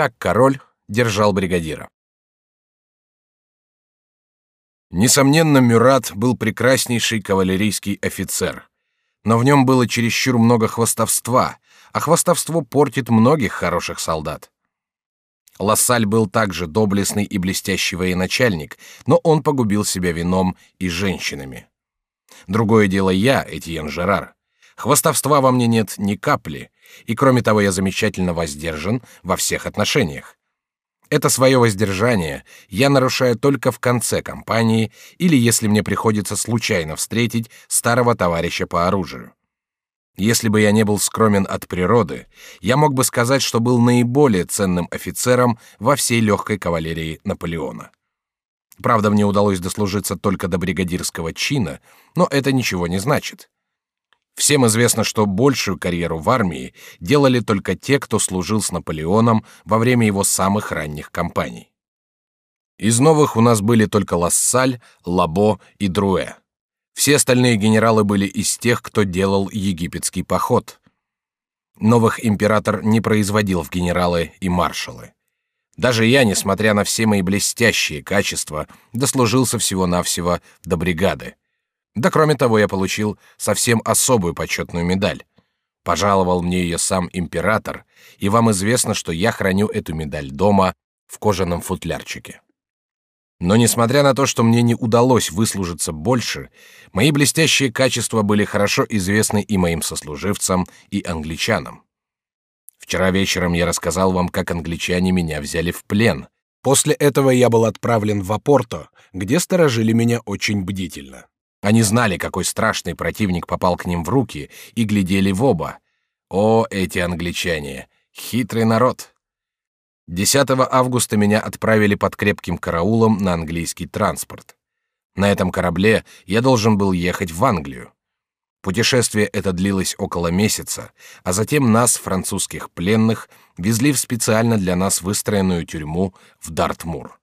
Как король держал бригадира. Несомненно, Мюрат был прекраснейший кавалерийский офицер, но в нем было чересчур много хвастовства, а хвастовство портит многих хороших солдат. Лассаль был также доблестный и блестящий военачальник, но он погубил себя вином и женщинами. Другое дело я, Этьен Жерар. Хвастовства во мне нет ни капли, и кроме того я замечательно воздержан во всех отношениях. Это свое воздержание я нарушаю только в конце кампании или если мне приходится случайно встретить старого товарища по оружию. Если бы я не был скромен от природы, я мог бы сказать, что был наиболее ценным офицером во всей легкой кавалерии Наполеона. Правда, мне удалось дослужиться только до бригадирского чина, но это ничего не значит. Всем известно, что большую карьеру в армии делали только те, кто служил с Наполеоном во время его самых ранних кампаний. Из новых у нас были только Лассаль, Лабо и Друэ. Все остальные генералы были из тех, кто делал египетский поход. Новых император не производил в генералы и маршалы. Даже я, несмотря на все мои блестящие качества, дослужился всего-навсего до бригады. Да кроме того, я получил совсем особую почетную медаль. Пожаловал мне ее сам император, и вам известно, что я храню эту медаль дома в кожаном футлярчике. Но несмотря на то, что мне не удалось выслужиться больше, мои блестящие качества были хорошо известны и моим сослуживцам, и англичанам. Вчера вечером я рассказал вам, как англичане меня взяли в плен. После этого я был отправлен в Апорто, где сторожили меня очень бдительно. Они знали, какой страшный противник попал к ним в руки, и глядели в оба. О, эти англичане! Хитрый народ! 10 августа меня отправили под крепким караулом на английский транспорт. На этом корабле я должен был ехать в Англию. Путешествие это длилось около месяца, а затем нас, французских пленных, везли в специально для нас выстроенную тюрьму в Дартмур.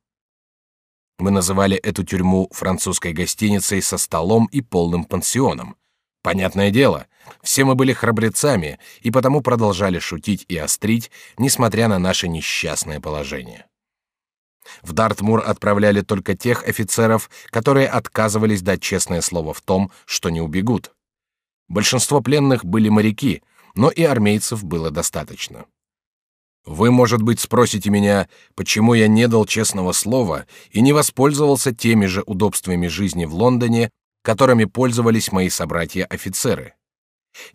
Мы называли эту тюрьму французской гостиницей со столом и полным пансионом. Понятное дело, все мы были храбрецами и потому продолжали шутить и острить, несмотря на наше несчастное положение. В Дартмур отправляли только тех офицеров, которые отказывались дать честное слово в том, что не убегут. Большинство пленных были моряки, но и армейцев было достаточно. Вы, может быть, спросите меня, почему я не дал честного слова и не воспользовался теми же удобствами жизни в Лондоне, которыми пользовались мои собратья-офицеры.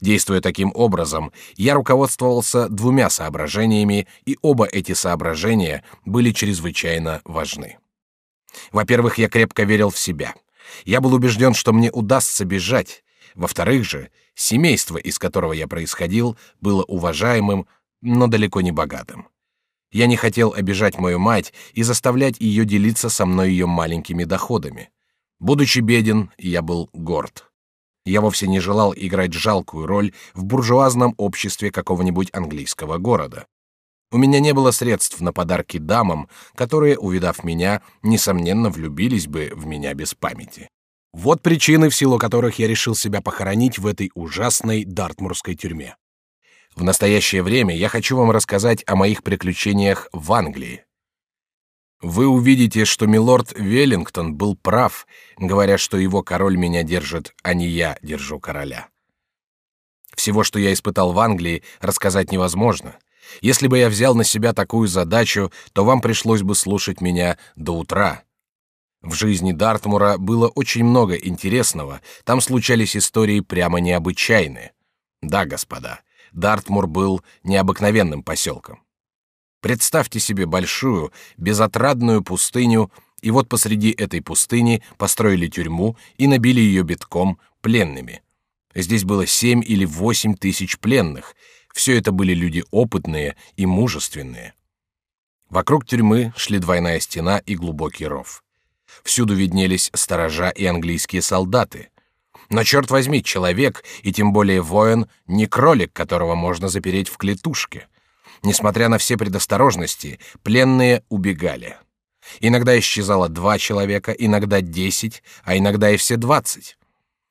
Действуя таким образом, я руководствовался двумя соображениями, и оба эти соображения были чрезвычайно важны. Во-первых, я крепко верил в себя. Я был убежден, что мне удастся бежать. Во-вторых же, семейство, из которого я происходил, было уважаемым, но далеко не богатым. Я не хотел обижать мою мать и заставлять ее делиться со мной ее маленькими доходами. Будучи беден, я был горд. Я вовсе не желал играть жалкую роль в буржуазном обществе какого-нибудь английского города. У меня не было средств на подарки дамам, которые, увидав меня, несомненно влюбились бы в меня без памяти. Вот причины, в силу которых я решил себя похоронить в этой ужасной дартмурской тюрьме. В настоящее время я хочу вам рассказать о моих приключениях в Англии. Вы увидите, что милорд Веллингтон был прав, говоря, что его король меня держит, а не я держу короля. Всего, что я испытал в Англии, рассказать невозможно. Если бы я взял на себя такую задачу, то вам пришлось бы слушать меня до утра. В жизни Дартмура было очень много интересного, там случались истории прямо необычайные. Да, господа, Дартмур был необыкновенным поселком. Представьте себе большую, безотрадную пустыню, и вот посреди этой пустыни построили тюрьму и набили ее битком пленными. Здесь было семь или восемь тысяч пленных. Все это были люди опытные и мужественные. Вокруг тюрьмы шли двойная стена и глубокий ров. Всюду виднелись сторожа и английские солдаты. Но черт возьми, человек, и тем более воин, не кролик, которого можно запереть в клетушке. Несмотря на все предосторожности, пленные убегали. Иногда исчезало два человека, иногда десять, а иногда и все двадцать.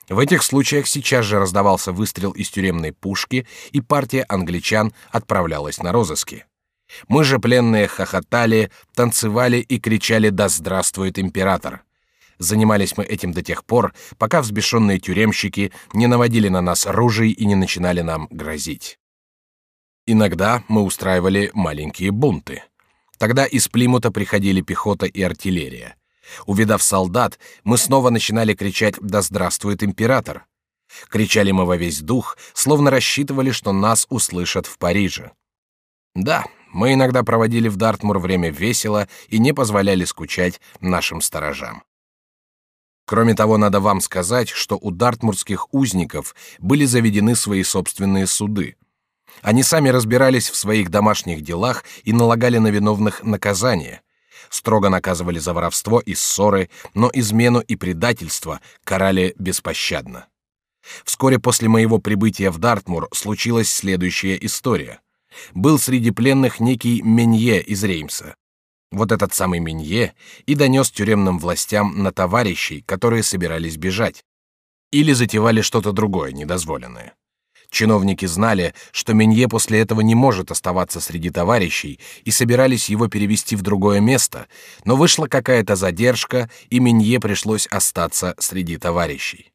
В этих случаях сейчас же раздавался выстрел из тюремной пушки, и партия англичан отправлялась на розыски. Мы же пленные хохотали, танцевали и кричали «Да здравствует император!». Занимались мы этим до тех пор, пока взбешенные тюремщики не наводили на нас ружей и не начинали нам грозить. Иногда мы устраивали маленькие бунты. Тогда из Плимута приходили пехота и артиллерия. Увидав солдат, мы снова начинали кричать «Да здравствует император!». Кричали мы во весь дух, словно рассчитывали, что нас услышат в Париже. Да, мы иногда проводили в Дартмур время весело и не позволяли скучать нашим сторожам. Кроме того, надо вам сказать, что у дартмурских узников были заведены свои собственные суды. Они сами разбирались в своих домашних делах и налагали на виновных наказания. Строго наказывали за воровство и ссоры, но измену и предательство карали беспощадно. Вскоре после моего прибытия в Дартмур случилась следующая история. Был среди пленных некий Менье из Реймса. Вот этот самый Минье и донес тюремным властям на товарищей, которые собирались бежать. Или затевали что-то другое недозволенное. Чиновники знали, что Минье после этого не может оставаться среди товарищей, и собирались его перевести в другое место, но вышла какая-то задержка, и Минье пришлось остаться среди товарищей.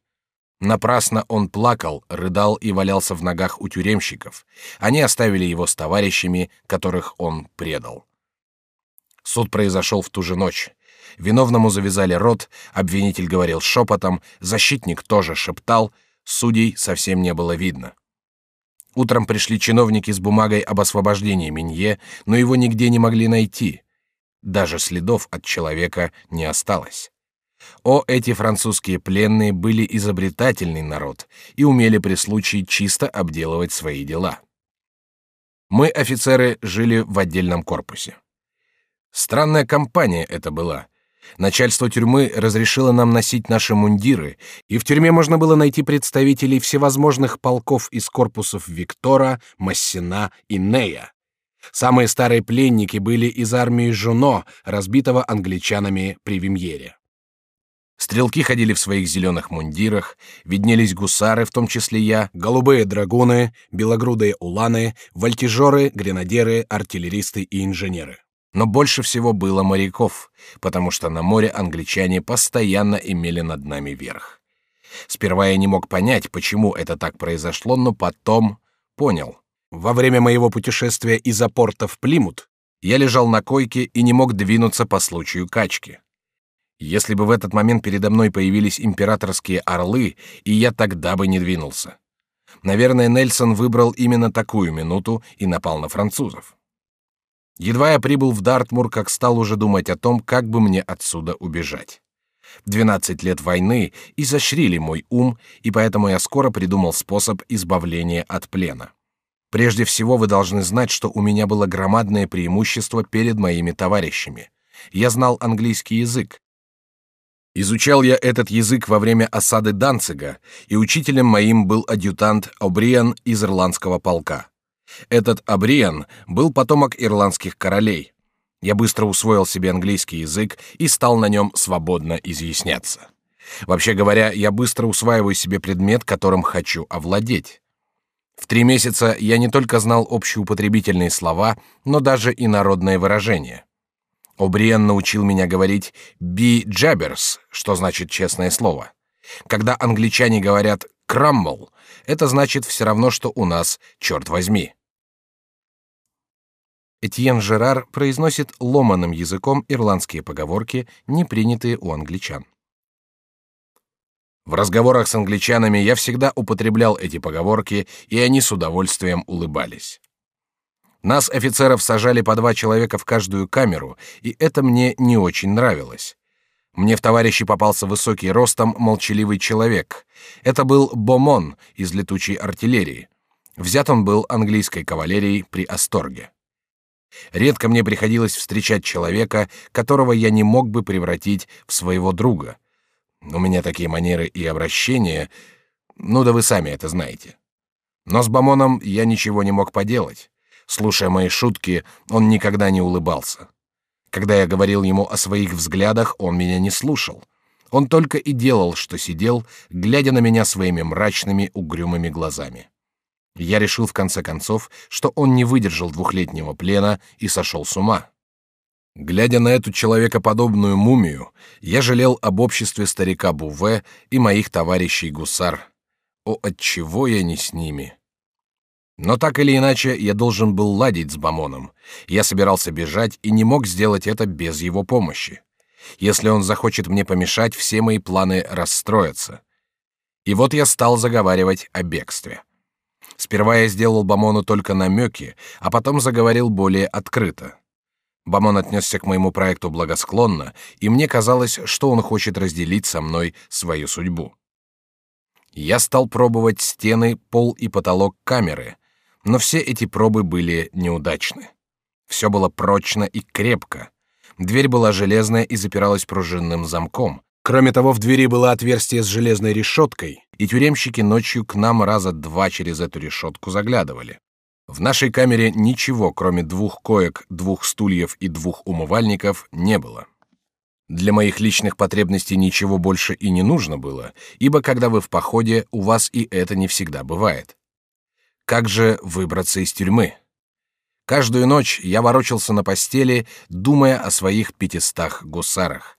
Напрасно он плакал, рыдал и валялся в ногах у тюремщиков. Они оставили его с товарищами, которых он предал. Суд произошел в ту же ночь. Виновному завязали рот, обвинитель говорил шепотом, защитник тоже шептал, судей совсем не было видно. Утром пришли чиновники с бумагой об освобождении Минье, но его нигде не могли найти. Даже следов от человека не осталось. О, эти французские пленные были изобретательный народ и умели при случае чисто обделывать свои дела. Мы, офицеры, жили в отдельном корпусе. Странная компания это была. Начальство тюрьмы разрешило нам носить наши мундиры, и в тюрьме можно было найти представителей всевозможных полков из корпусов Виктора, Массина и Нея. Самые старые пленники были из армии Жуно, разбитого англичанами при Вимьере. Стрелки ходили в своих зеленых мундирах, виднелись гусары, в том числе я, голубые драгуны, белогрудые уланы, вольтежеры, гренадеры, артиллеристы и инженеры. Но больше всего было моряков, потому что на море англичане постоянно имели над нами верх. Сперва я не мог понять, почему это так произошло, но потом понял. Во время моего путешествия из порта в Плимут я лежал на койке и не мог двинуться по случаю качки. Если бы в этот момент передо мной появились императорские орлы, и я тогда бы не двинулся. Наверное, Нельсон выбрал именно такую минуту и напал на французов. Едва я прибыл в Дартмур, как стал уже думать о том, как бы мне отсюда убежать. Двенадцать лет войны изощрили мой ум, и поэтому я скоро придумал способ избавления от плена. Прежде всего вы должны знать, что у меня было громадное преимущество перед моими товарищами. Я знал английский язык. Изучал я этот язык во время осады Данцига, и учителем моим был адъютант Обриан из ирландского полка. Этот Абриан был потомок ирландских королей. Я быстро усвоил себе английский язык и стал на нем свободно изъясняться. Вообще говоря, я быстро усваиваю себе предмет, которым хочу овладеть. В три месяца я не только знал общеупотребительные слова, но даже и народные выражения. Обриен научил меня говорить «be jabbers», что значит честное слово. Когда англичане говорят «краммл», это значит все равно, что у нас «черт возьми». Этьен Жерар произносит ломаным языком ирландские поговорки, не принятые у англичан. В разговорах с англичанами я всегда употреблял эти поговорки, и они с удовольствием улыбались. Нас, офицеров, сажали по два человека в каждую камеру, и это мне не очень нравилось. Мне в товарищи попался высокий ростом молчаливый человек. Это был Бомон из летучей артиллерии. Взят он был английской кавалерией при Асторге. Редко мне приходилось встречать человека, которого я не мог бы превратить в своего друга. У меня такие манеры и обращения, ну да вы сами это знаете. Но с Бамоном я ничего не мог поделать. Слушая мои шутки, он никогда не улыбался. Когда я говорил ему о своих взглядах, он меня не слушал. Он только и делал, что сидел, глядя на меня своими мрачными, угрюмыми глазами. Я решил в конце концов, что он не выдержал двухлетнего плена и сошел с ума. Глядя на эту человекоподобную мумию, я жалел об обществе старика Буве и моих товарищей гусар. О, отчего я не с ними? Но так или иначе, я должен был ладить с Бамоном. Я собирался бежать и не мог сделать это без его помощи. Если он захочет мне помешать, все мои планы расстроятся. И вот я стал заговаривать о бегстве. Сперва я сделал Бамону только намеки, а потом заговорил более открыто. Бамон отнесся к моему проекту благосклонно, и мне казалось, что он хочет разделить со мной свою судьбу. Я стал пробовать стены, пол и потолок камеры, но все эти пробы были неудачны. Все было прочно и крепко. Дверь была железная и запиралась пружинным замком. Кроме того, в двери было отверстие с железной решеткой, и тюремщики ночью к нам раза два через эту решетку заглядывали. В нашей камере ничего, кроме двух коек, двух стульев и двух умывальников, не было. Для моих личных потребностей ничего больше и не нужно было, ибо когда вы в походе, у вас и это не всегда бывает. Как же выбраться из тюрьмы? Каждую ночь я ворочался на постели, думая о своих пятистах гусарах.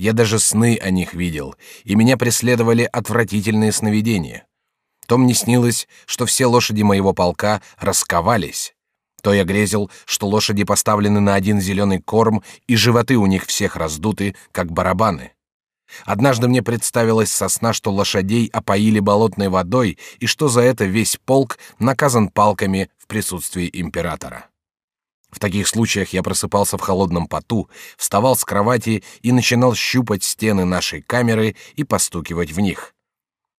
Я даже сны о них видел, и меня преследовали отвратительные сновидения. То мне снилось, что все лошади моего полка расковались. То я грезил, что лошади поставлены на один зеленый корм, и животы у них всех раздуты, как барабаны. Однажды мне представилось со сна, что лошадей опоили болотной водой, и что за это весь полк наказан палками в присутствии императора. В таких случаях я просыпался в холодном поту, вставал с кровати и начинал щупать стены нашей камеры и постукивать в них.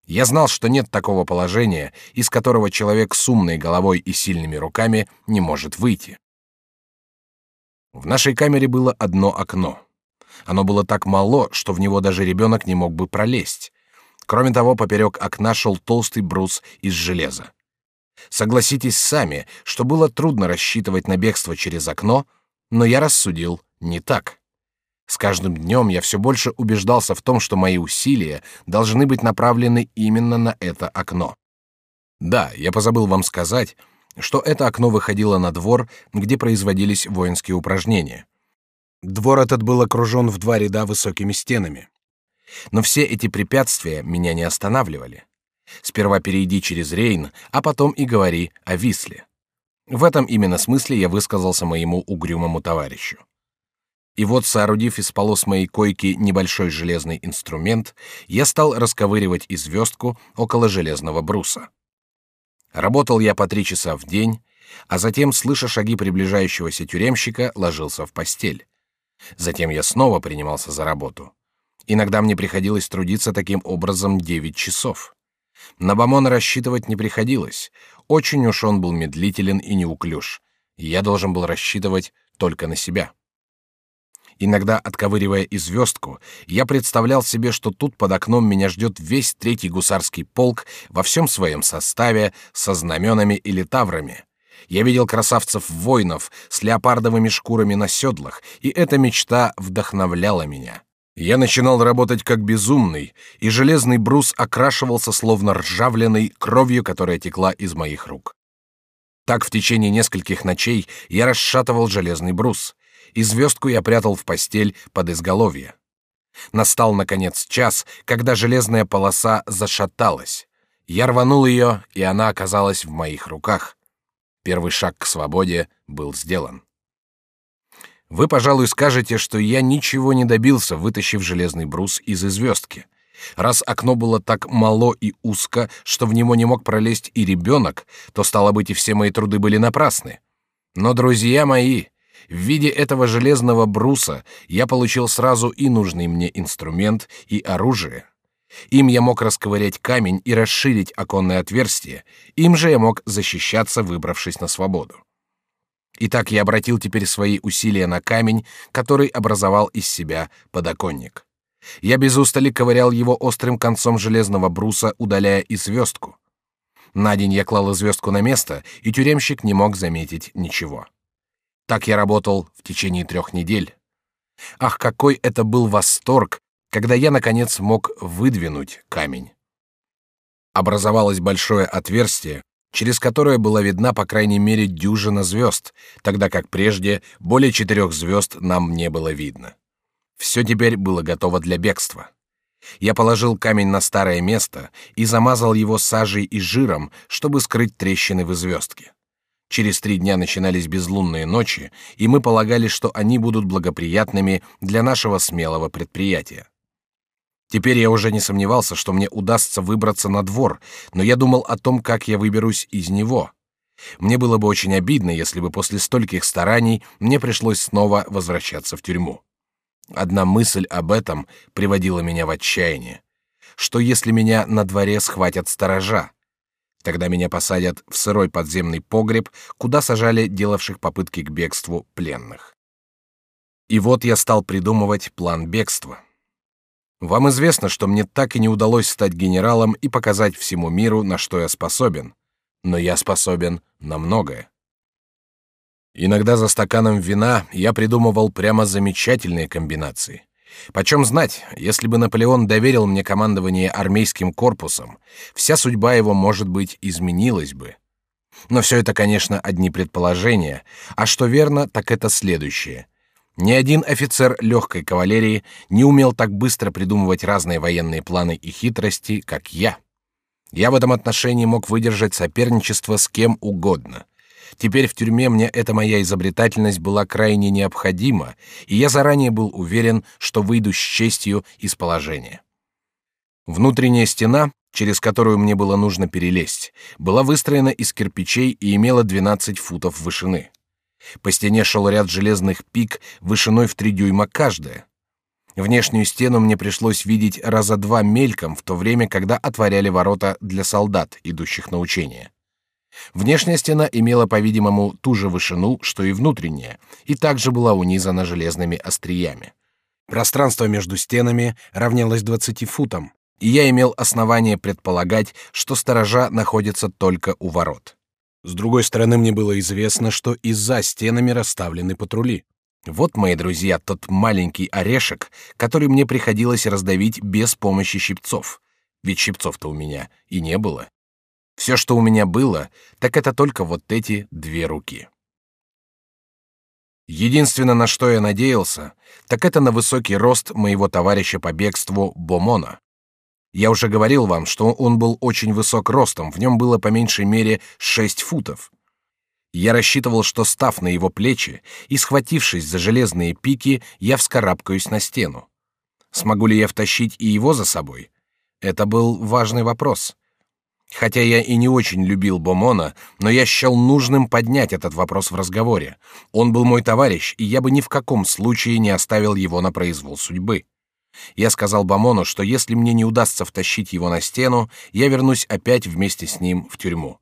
Я знал, что нет такого положения, из которого человек с умной головой и сильными руками не может выйти. В нашей камере было одно окно. Оно было так мало, что в него даже ребенок не мог бы пролезть. Кроме того, поперек окна шел толстый брус из железа. Согласитесь сами, что было трудно рассчитывать на бегство через окно, но я рассудил не так. С каждым днем я все больше убеждался в том, что мои усилия должны быть направлены именно на это окно. Да, я позабыл вам сказать, что это окно выходило на двор, где производились воинские упражнения. Двор этот был окружен в два ряда высокими стенами. Но все эти препятствия меня не останавливали. Сперва перейди через Рейн, а потом и говори о Висле. В этом именно смысле я высказался моему угрюмому товарищу. И вот, соорудив из полос моей койки небольшой железный инструмент, я стал расковыривать и звездку около железного бруса. Работал я по три часа в день, а затем, слыша шаги приближающегося тюремщика, ложился в постель. Затем я снова принимался за работу. Иногда мне приходилось трудиться таким образом девять часов. На Бамона рассчитывать не приходилось. Очень уж он был медлителен и неуклюж. Я должен был рассчитывать только на себя. Иногда, отковыривая и звездку, я представлял себе, что тут под окном меня ждет весь третий гусарский полк во всем своем составе, со знаменами или таврами. Я видел красавцев-воинов с леопардовыми шкурами на седлах, и эта мечта вдохновляла меня. Я начинал работать как безумный, и железный брус окрашивался словно ржавленной кровью, которая текла из моих рук. Так в течение нескольких ночей я расшатывал железный брус и звездку я прятал в постель под изголовье. Настал, наконец, час, когда железная полоса зашаталась. Я рванул ее, и она оказалась в моих руках. Первый шаг к свободе был сделан. Вы, пожалуй, скажете, что я ничего не добился, вытащив железный брус из звездки. Раз окно было так мало и узко, что в него не мог пролезть и ребенок, то, стало быть, и все мои труды были напрасны. Но, друзья мои, в виде этого железного бруса я получил сразу и нужный мне инструмент, и оружие. Им я мог расковырять камень и расширить оконное отверстие, им же я мог защищаться, выбравшись на свободу. Итак, я обратил теперь свои усилия на камень, который образовал из себя подоконник. Я без устали ковырял его острым концом железного бруса, удаляя и звездку. На день я клал звездку на место, и тюремщик не мог заметить ничего. Так я работал в течение трех недель. Ах, какой это был восторг, когда я наконец мог выдвинуть камень. Образовалось большое отверстие, через которое была видна по крайней мере дюжина звезд, тогда как прежде более четырех звезд нам не было видно. Все теперь было готово для бегства. Я положил камень на старое место и замазал его сажей и жиром, чтобы скрыть трещины в звездке. Через три дня начинались безлунные ночи, и мы полагали, что они будут благоприятными для нашего смелого предприятия. Теперь я уже не сомневался, что мне удастся выбраться на двор, но я думал о том, как я выберусь из него. Мне было бы очень обидно, если бы после стольких стараний мне пришлось снова возвращаться в тюрьму. Одна мысль об этом приводила меня в отчаяние. Что если меня на дворе схватят сторожа? Тогда меня посадят в сырой подземный погреб, куда сажали делавших попытки к бегству пленных. И вот я стал придумывать план бегства. Вам известно, что мне так и не удалось стать генералом и показать всему миру, на что я способен. Но я способен на многое. Иногда за стаканом вина я придумывал прямо замечательные комбинации. Почем знать, если бы Наполеон доверил мне командование армейским корпусом, вся судьба его, может быть, изменилась бы. Но все это, конечно, одни предположения, а что верно, так это следующее. Ни один офицер легкой кавалерии не умел так быстро придумывать разные военные планы и хитрости, как я. Я в этом отношении мог выдержать соперничество с кем угодно. Теперь в тюрьме мне эта моя изобретательность была крайне необходима, и я заранее был уверен, что выйду с честью из положения. Внутренняя стена, через которую мне было нужно перелезть, была выстроена из кирпичей и имела 12 футов вышины. По стене шел ряд железных пик вышиной в три дюйма каждая. Внешнюю стену мне пришлось видеть раза два мельком в то время, когда отворяли ворота для солдат, идущих на учения. Внешняя стена имела, по-видимому, ту же вышину, что и внутренняя, и также была унизана железными остриями. Пространство между стенами равнялось 20 футам, и я имел основание предполагать, что сторожа находится только у ворот. С другой стороны, мне было известно, что и за стенами расставлены патрули. Вот, мои друзья, тот маленький орешек, который мне приходилось раздавить без помощи щипцов. Ведь щипцов-то у меня и не было. Все, что у меня было, так это только вот эти две руки. Единственное, на что я надеялся, так это на высокий рост моего товарища по бегству Бомона. Я уже говорил вам, что он был очень высок ростом, в нем было по меньшей мере шесть футов. Я рассчитывал, что став на его плечи и схватившись за железные пики, я вскарабкаюсь на стену. Смогу ли я втащить и его за собой? Это был важный вопрос. Хотя я и не очень любил Бомона, но я счел нужным поднять этот вопрос в разговоре. Он был мой товарищ, и я бы ни в каком случае не оставил его на произвол судьбы. Я сказал Бамону, что если мне не удастся втащить его на стену, я вернусь опять вместе с ним в тюрьму.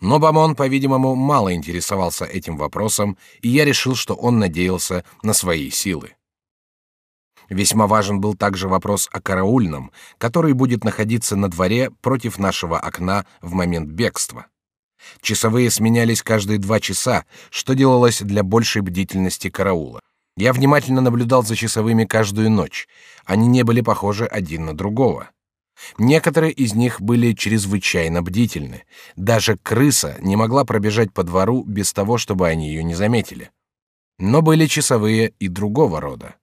Но Бамон, по-видимому, мало интересовался этим вопросом, и я решил, что он надеялся на свои силы. Весьма важен был также вопрос о караульном, который будет находиться на дворе против нашего окна в момент бегства. Часовые сменялись каждые два часа, что делалось для большей бдительности караула. Я внимательно наблюдал за часовыми каждую ночь. Они не были похожи один на другого. Некоторые из них были чрезвычайно бдительны. Даже крыса не могла пробежать по двору без того, чтобы они ее не заметили. Но были часовые и другого рода.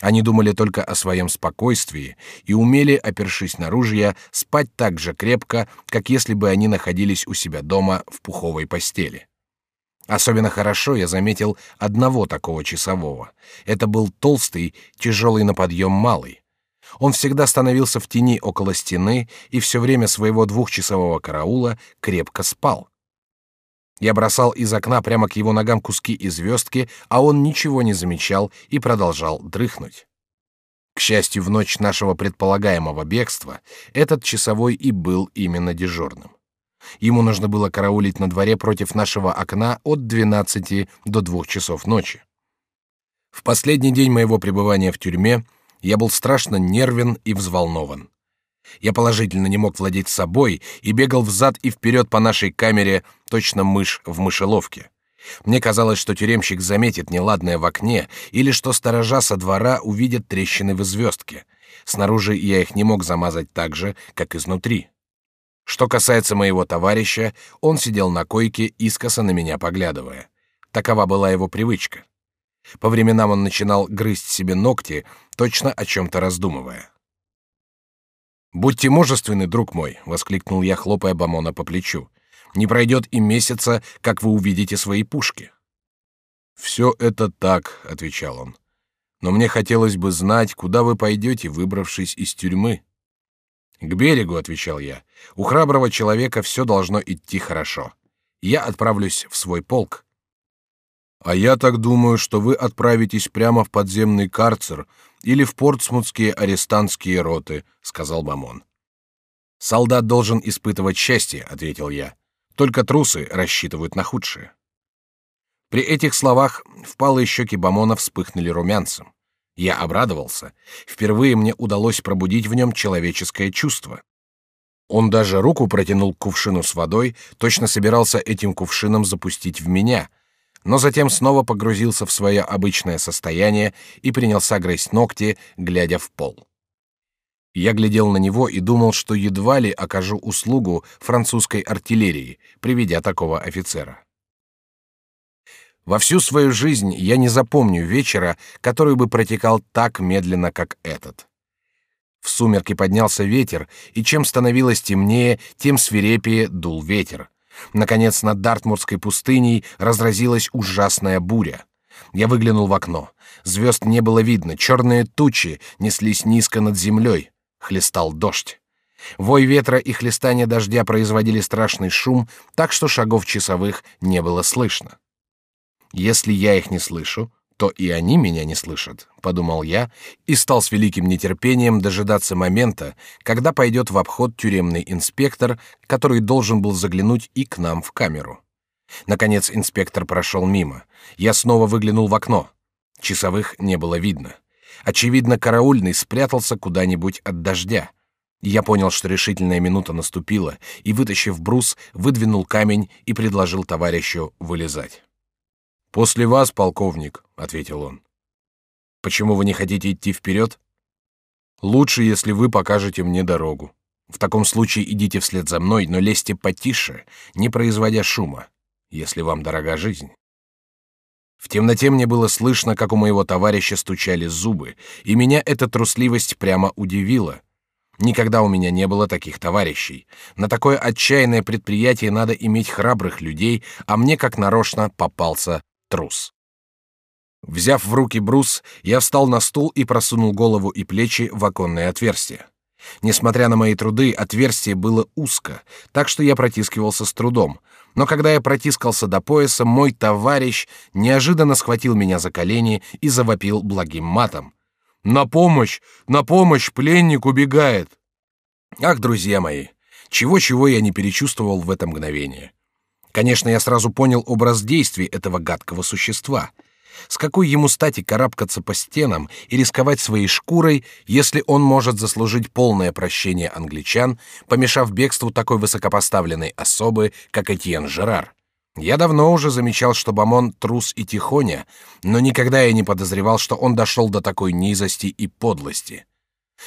Они думали только о своем спокойствии и умели, опершись на ружья, спать так же крепко, как если бы они находились у себя дома в пуховой постели. Особенно хорошо я заметил одного такого часового. Это был толстый, тяжелый на подъем малый. Он всегда становился в тени около стены и все время своего двухчасового караула крепко спал. Я бросал из окна прямо к его ногам куски и звездки, а он ничего не замечал и продолжал дрыхнуть. К счастью, в ночь нашего предполагаемого бегства этот часовой и был именно дежурным. Ему нужно было караулить на дворе против нашего окна от 12 до 2 часов ночи. В последний день моего пребывания в тюрьме я был страшно нервен и взволнован. Я положительно не мог владеть собой и бегал взад и вперед по нашей камере, точно мышь в мышеловке. Мне казалось, что тюремщик заметит неладное в окне или что сторожа со двора увидят трещины в звездке. Снаружи я их не мог замазать так же, как изнутри. Что касается моего товарища, он сидел на койке, искоса на меня поглядывая. Такова была его привычка. По временам он начинал грызть себе ногти, точно о чем-то раздумывая. «Будьте мужественны, друг мой!» — воскликнул я, хлопая Бамона по плечу. «Не пройдет и месяца, как вы увидите свои пушки». «Все это так», — отвечал он. «Но мне хотелось бы знать, куда вы пойдете, выбравшись из тюрьмы». «К берегу», — отвечал я. «У храброго человека все должно идти хорошо. Я отправлюсь в свой полк». «А я так думаю, что вы отправитесь прямо в подземный карцер или в портсмутские арестантские роты», — сказал Бамон. «Солдат должен испытывать счастье», — ответил я. «Только трусы рассчитывают на худшее». При этих словах впалые щеки Бамона вспыхнули румянцем. Я обрадовался. Впервые мне удалось пробудить в нем человеческое чувство. Он даже руку протянул к кувшину с водой, точно собирался этим кувшином запустить в меня, но затем снова погрузился в свое обычное состояние и принялся грызть ногти, глядя в пол. Я глядел на него и думал, что едва ли окажу услугу французской артиллерии, приведя такого офицера. Во всю свою жизнь я не запомню вечера, который бы протекал так медленно, как этот. В сумерки поднялся ветер, и чем становилось темнее, тем свирепее дул ветер. Наконец над Дартмурской пустыней разразилась ужасная буря. Я выглянул в окно. Звезд не было видно, черные тучи неслись низко над землей. Хлестал дождь. Вой ветра и хлестание дождя производили страшный шум, так что шагов часовых не было слышно. Если я их не слышу, то и они меня не слышат, подумал я и стал с великим нетерпением дожидаться момента, когда пойдет в обход тюремный инспектор, который должен был заглянуть и к нам в камеру. Наконец инспектор прошел мимо. Я снова выглянул в окно. Часовых не было видно. Очевидно, караульный спрятался куда-нибудь от дождя. Я понял, что решительная минута наступила, и, вытащив брус, выдвинул камень и предложил товарищу вылезать. После вас, полковник, ответил он. Почему вы не хотите идти вперед? Лучше, если вы покажете мне дорогу. В таком случае идите вслед за мной, но лезьте потише, не производя шума, если вам дорога жизнь. В темноте мне было слышно, как у моего товарища стучали зубы, и меня эта трусливость прямо удивила. Никогда у меня не было таких товарищей. На такое отчаянное предприятие надо иметь храбрых людей, а мне как нарочно попался трус. Взяв в руки брус, я встал на стул и просунул голову и плечи в оконное отверстие. Несмотря на мои труды, отверстие было узко, так что я протискивался с трудом. Но когда я протискался до пояса, мой товарищ неожиданно схватил меня за колени и завопил благим матом. «На помощь! На помощь! Пленник убегает!» Ах, друзья мои, чего-чего я не перечувствовал в это мгновение. Конечно, я сразу понял образ действий этого гадкого существа. С какой ему стати карабкаться по стенам и рисковать своей шкурой, если он может заслужить полное прощение англичан, помешав бегству такой высокопоставленной особы, как Этьен Жерар? Я давно уже замечал, что Бамон трус и тихоня, но никогда я не подозревал, что он дошел до такой низости и подлости.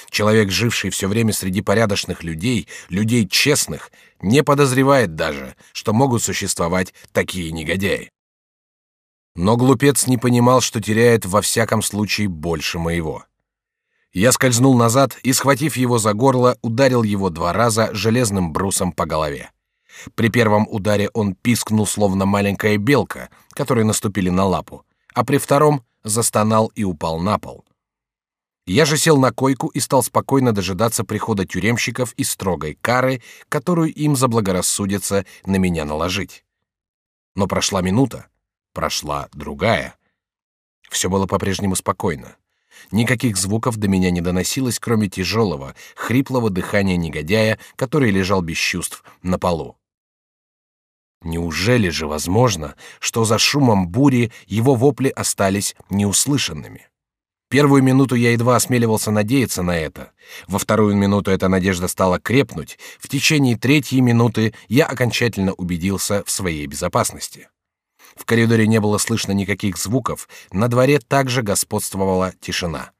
Человек, живший все время среди порядочных людей, людей честных, не подозревает даже, что могут существовать такие негодяи. Но глупец не понимал, что теряет во всяком случае больше моего. Я скользнул назад и, схватив его за горло, ударил его два раза железным брусом по голове. При первом ударе он пискнул, словно маленькая белка, которой наступили на лапу, а при втором застонал и упал на пол. Я же сел на койку и стал спокойно дожидаться прихода тюремщиков и строгой кары, которую им заблагорассудится на меня наложить. Но прошла минута, прошла другая. Все было по-прежнему спокойно. Никаких звуков до меня не доносилось, кроме тяжелого, хриплого дыхания негодяя, который лежал без чувств на полу. Неужели же возможно, что за шумом бури его вопли остались неуслышанными? Первую минуту я едва осмеливался надеяться на это. Во вторую минуту эта надежда стала крепнуть. В течение третьей минуты я окончательно убедился в своей безопасности. В коридоре не было слышно никаких звуков, на дворе также господствовала тишина.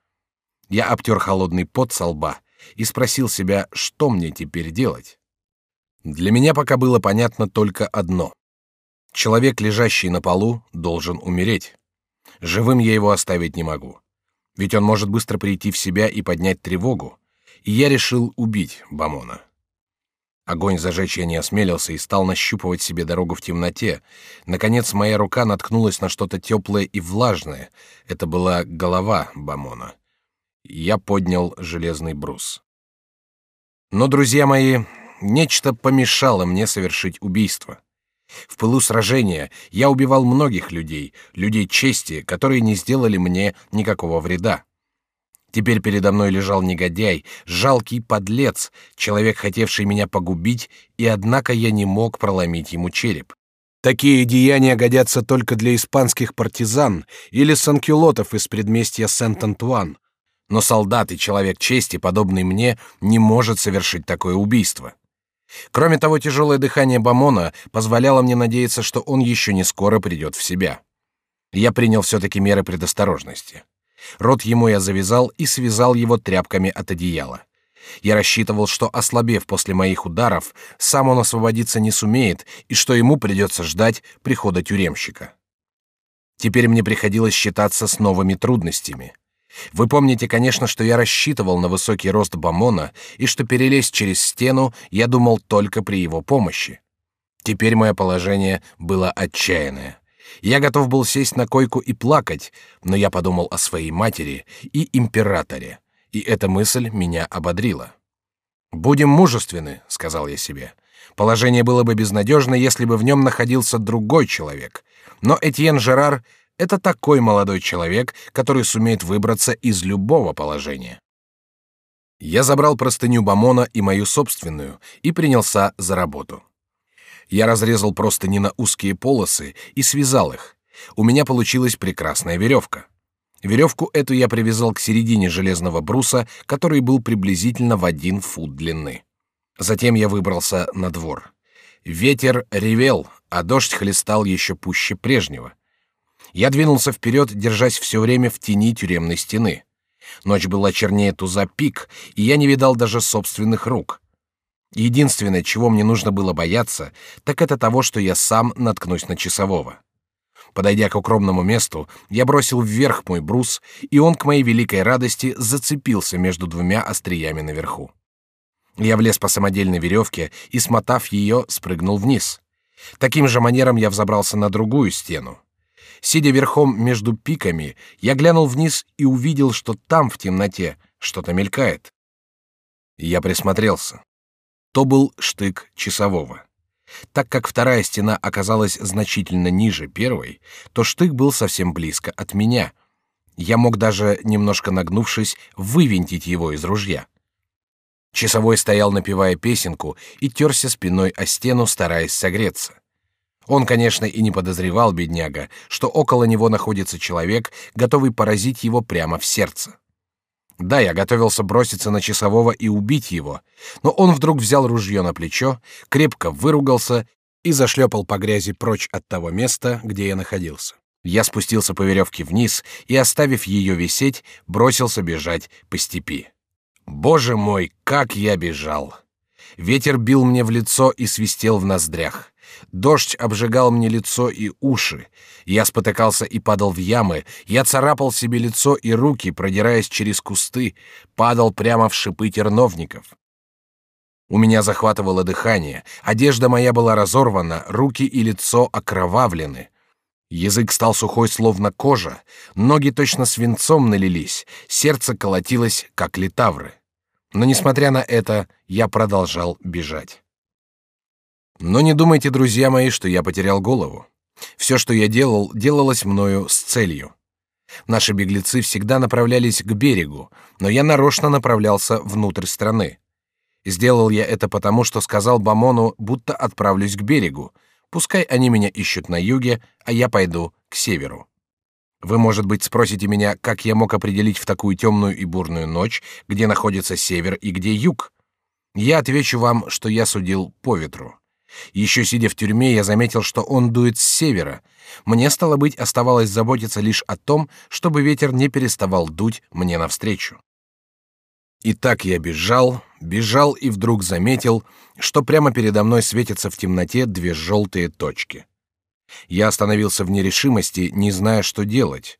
Я обтер холодный пот со лба и спросил себя, что мне теперь делать. Для меня пока было понятно только одно: человек, лежащий на полу, должен умереть. Живым я его оставить не могу, ведь он может быстро прийти в себя и поднять тревогу. И я решил убить Бамона. Огонь зажечь я не осмелился и стал нащупывать себе дорогу в темноте. Наконец моя рука наткнулась на что-то теплое и влажное. Это была голова Бамона. Я поднял железный брус. Но, друзья мои, нечто помешало мне совершить убийство. В пылу сражения я убивал многих людей, людей чести, которые не сделали мне никакого вреда. Теперь передо мной лежал негодяй, жалкий подлец, человек, хотевший меня погубить, и однако я не мог проломить ему череп. Такие деяния годятся только для испанских партизан или санкюлотов из предместья Сент-Антуан. Но солдат и человек чести, подобный мне, не может совершить такое убийство. Кроме того, тяжелое дыхание Бамона позволяло мне надеяться, что он еще не скоро придет в себя. Я принял все-таки меры предосторожности. Рот ему я завязал и связал его тряпками от одеяла. Я рассчитывал, что, ослабев после моих ударов, сам он освободиться не сумеет и что ему придется ждать прихода тюремщика. Теперь мне приходилось считаться с новыми трудностями. Вы помните, конечно, что я рассчитывал на высокий рост Бамона и что перелезть через стену я думал только при его помощи. Теперь мое положение было отчаянное. Я готов был сесть на койку и плакать, но я подумал о своей матери и императоре, и эта мысль меня ободрила. Будем мужественны, сказал я себе. Положение было бы безнадежно, если бы в нем находился другой человек. Но Этьен Жерар — это такой молодой человек, который сумеет выбраться из любого положения. Я забрал простыню Бамона и мою собственную и принялся за работу. Я разрезал простыни на узкие полосы и связал их. У меня получилась прекрасная веревка. Веревку эту я привязал к середине железного бруса, который был приблизительно в один фут длины. Затем я выбрался на двор. Ветер ревел, а дождь хлестал еще пуще прежнего. Я двинулся вперед, держась все время в тени тюремной стены. Ночь была чернее туза пик, и я не видал даже собственных рук. Единственное, чего мне нужно было бояться, так это того, что я сам наткнусь на часового. Подойдя к укромному месту, я бросил вверх мой брус, и он к моей великой радости зацепился между двумя остриями наверху. Я влез по самодельной веревке и, смотав ее, спрыгнул вниз. Таким же манером я взобрался на другую стену. Сидя верхом между пиками, я глянул вниз и увидел, что там в темноте что-то мелькает. Я присмотрелся. То был штык часового. Так как вторая стена оказалась значительно ниже первой, то штык был совсем близко от меня. Я мог даже, немножко нагнувшись, вывинтить его из ружья. Часовой стоял, напевая песенку, и терся спиной о стену, стараясь согреться. Он, конечно, и не подозревал, бедняга, что около него находится человек, готовый поразить его прямо в сердце. Да, я готовился броситься на часового и убить его, но он вдруг взял ружье на плечо, крепко выругался и зашлепал по грязи прочь от того места, где я находился. Я спустился по веревке вниз и, оставив ее висеть, бросился бежать по степи. Боже мой, как я бежал! Ветер бил мне в лицо и свистел в ноздрях. Дождь обжигал мне лицо и уши. Я спотыкался и падал в ямы. Я царапал себе лицо и руки, продираясь через кусты, падал прямо в шипы терновников. У меня захватывало дыхание, одежда моя была разорвана, руки и лицо окровавлены. Язык стал сухой, словно кожа, ноги точно свинцом налились, сердце колотилось, как литавры. Но, несмотря на это, я продолжал бежать. Но не думайте, друзья мои, что я потерял голову. Все, что я делал, делалось мною с целью. Наши беглецы всегда направлялись к берегу, но я нарочно направлялся внутрь страны. Сделал я это потому, что сказал Бамону, будто отправлюсь к берегу. Пускай они меня ищут на юге, а я пойду к северу. Вы, может быть, спросите меня, как я мог определить в такую темную и бурную ночь, где находится север и где юг? Я отвечу вам, что я судил по ветру. Еще сидя в тюрьме, я заметил, что он дует с севера. Мне стало быть оставалось заботиться лишь о том, чтобы ветер не переставал дуть мне навстречу. И так я бежал, бежал и вдруг заметил, что прямо передо мной светятся в темноте две желтые точки. Я остановился в нерешимости, не зная, что делать.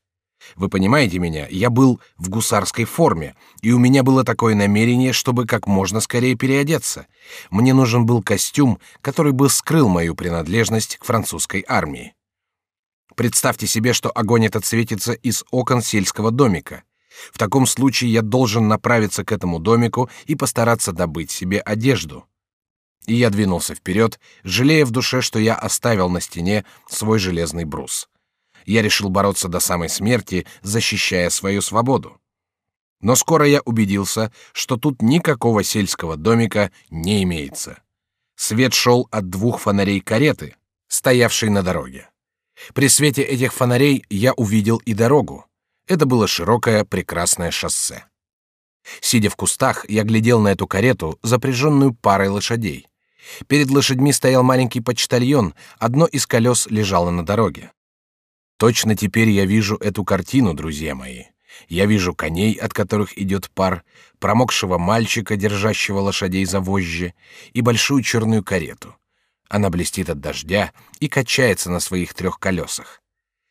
Вы понимаете меня, я был в гусарской форме, и у меня было такое намерение, чтобы как можно скорее переодеться. Мне нужен был костюм, который бы скрыл мою принадлежность к французской армии. Представьте себе, что огонь этот светится из окон сельского домика. В таком случае я должен направиться к этому домику и постараться добыть себе одежду. И я двинулся вперед, жалея в душе, что я оставил на стене свой железный брус. Я решил бороться до самой смерти, защищая свою свободу. Но скоро я убедился, что тут никакого сельского домика не имеется. Свет шел от двух фонарей кареты, стоявшей на дороге. При свете этих фонарей я увидел и дорогу. Это было широкое, прекрасное шоссе. Сидя в кустах, я глядел на эту карету, запряженную парой лошадей. Перед лошадьми стоял маленький почтальон, одно из колес лежало на дороге. Точно теперь я вижу эту картину, друзья мои. Я вижу коней, от которых идет пар, промокшего мальчика, держащего лошадей за вожжи, и большую черную карету. Она блестит от дождя и качается на своих трех колесах.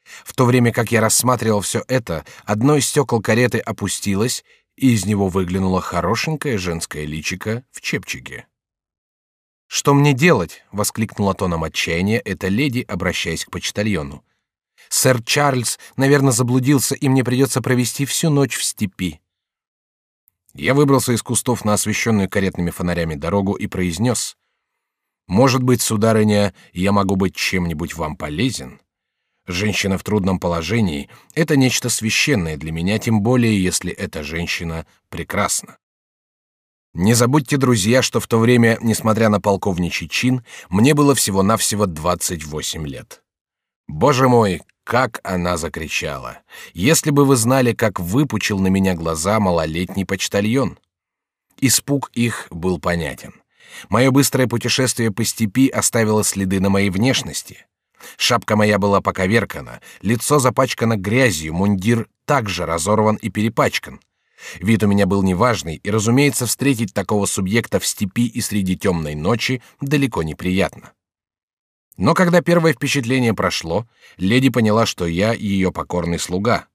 В то время как я рассматривал все это, одно из стекол кареты опустилось, и из него выглянуло хорошенькое женское личико в чепчике. «Что мне делать?» — воскликнула тоном отчаяния эта леди, обращаясь к почтальону. «Сэр Чарльз, наверное, заблудился, и мне придется провести всю ночь в степи». Я выбрался из кустов на освещенную каретными фонарями дорогу и произнес. «Может быть, сударыня, я могу быть чем-нибудь вам полезен?» Женщина в трудном положении — это нечто священное для меня, тем более, если эта женщина прекрасна. Не забудьте, друзья, что в то время, несмотря на полковничий чин, мне было всего-навсего 28 лет. Боже мой, как она закричала! Если бы вы знали, как выпучил на меня глаза малолетний почтальон! Испуг их был понятен. Мое быстрое путешествие по степи оставило следы на моей внешности. Шапка моя была поковеркана, лицо запачкано грязью, мундир также разорван и перепачкан. Вид у меня был неважный, и, разумеется, встретить такого субъекта в степи и среди темной ночи далеко неприятно. Но когда первое впечатление прошло, леди поняла, что я ее покорный слуга.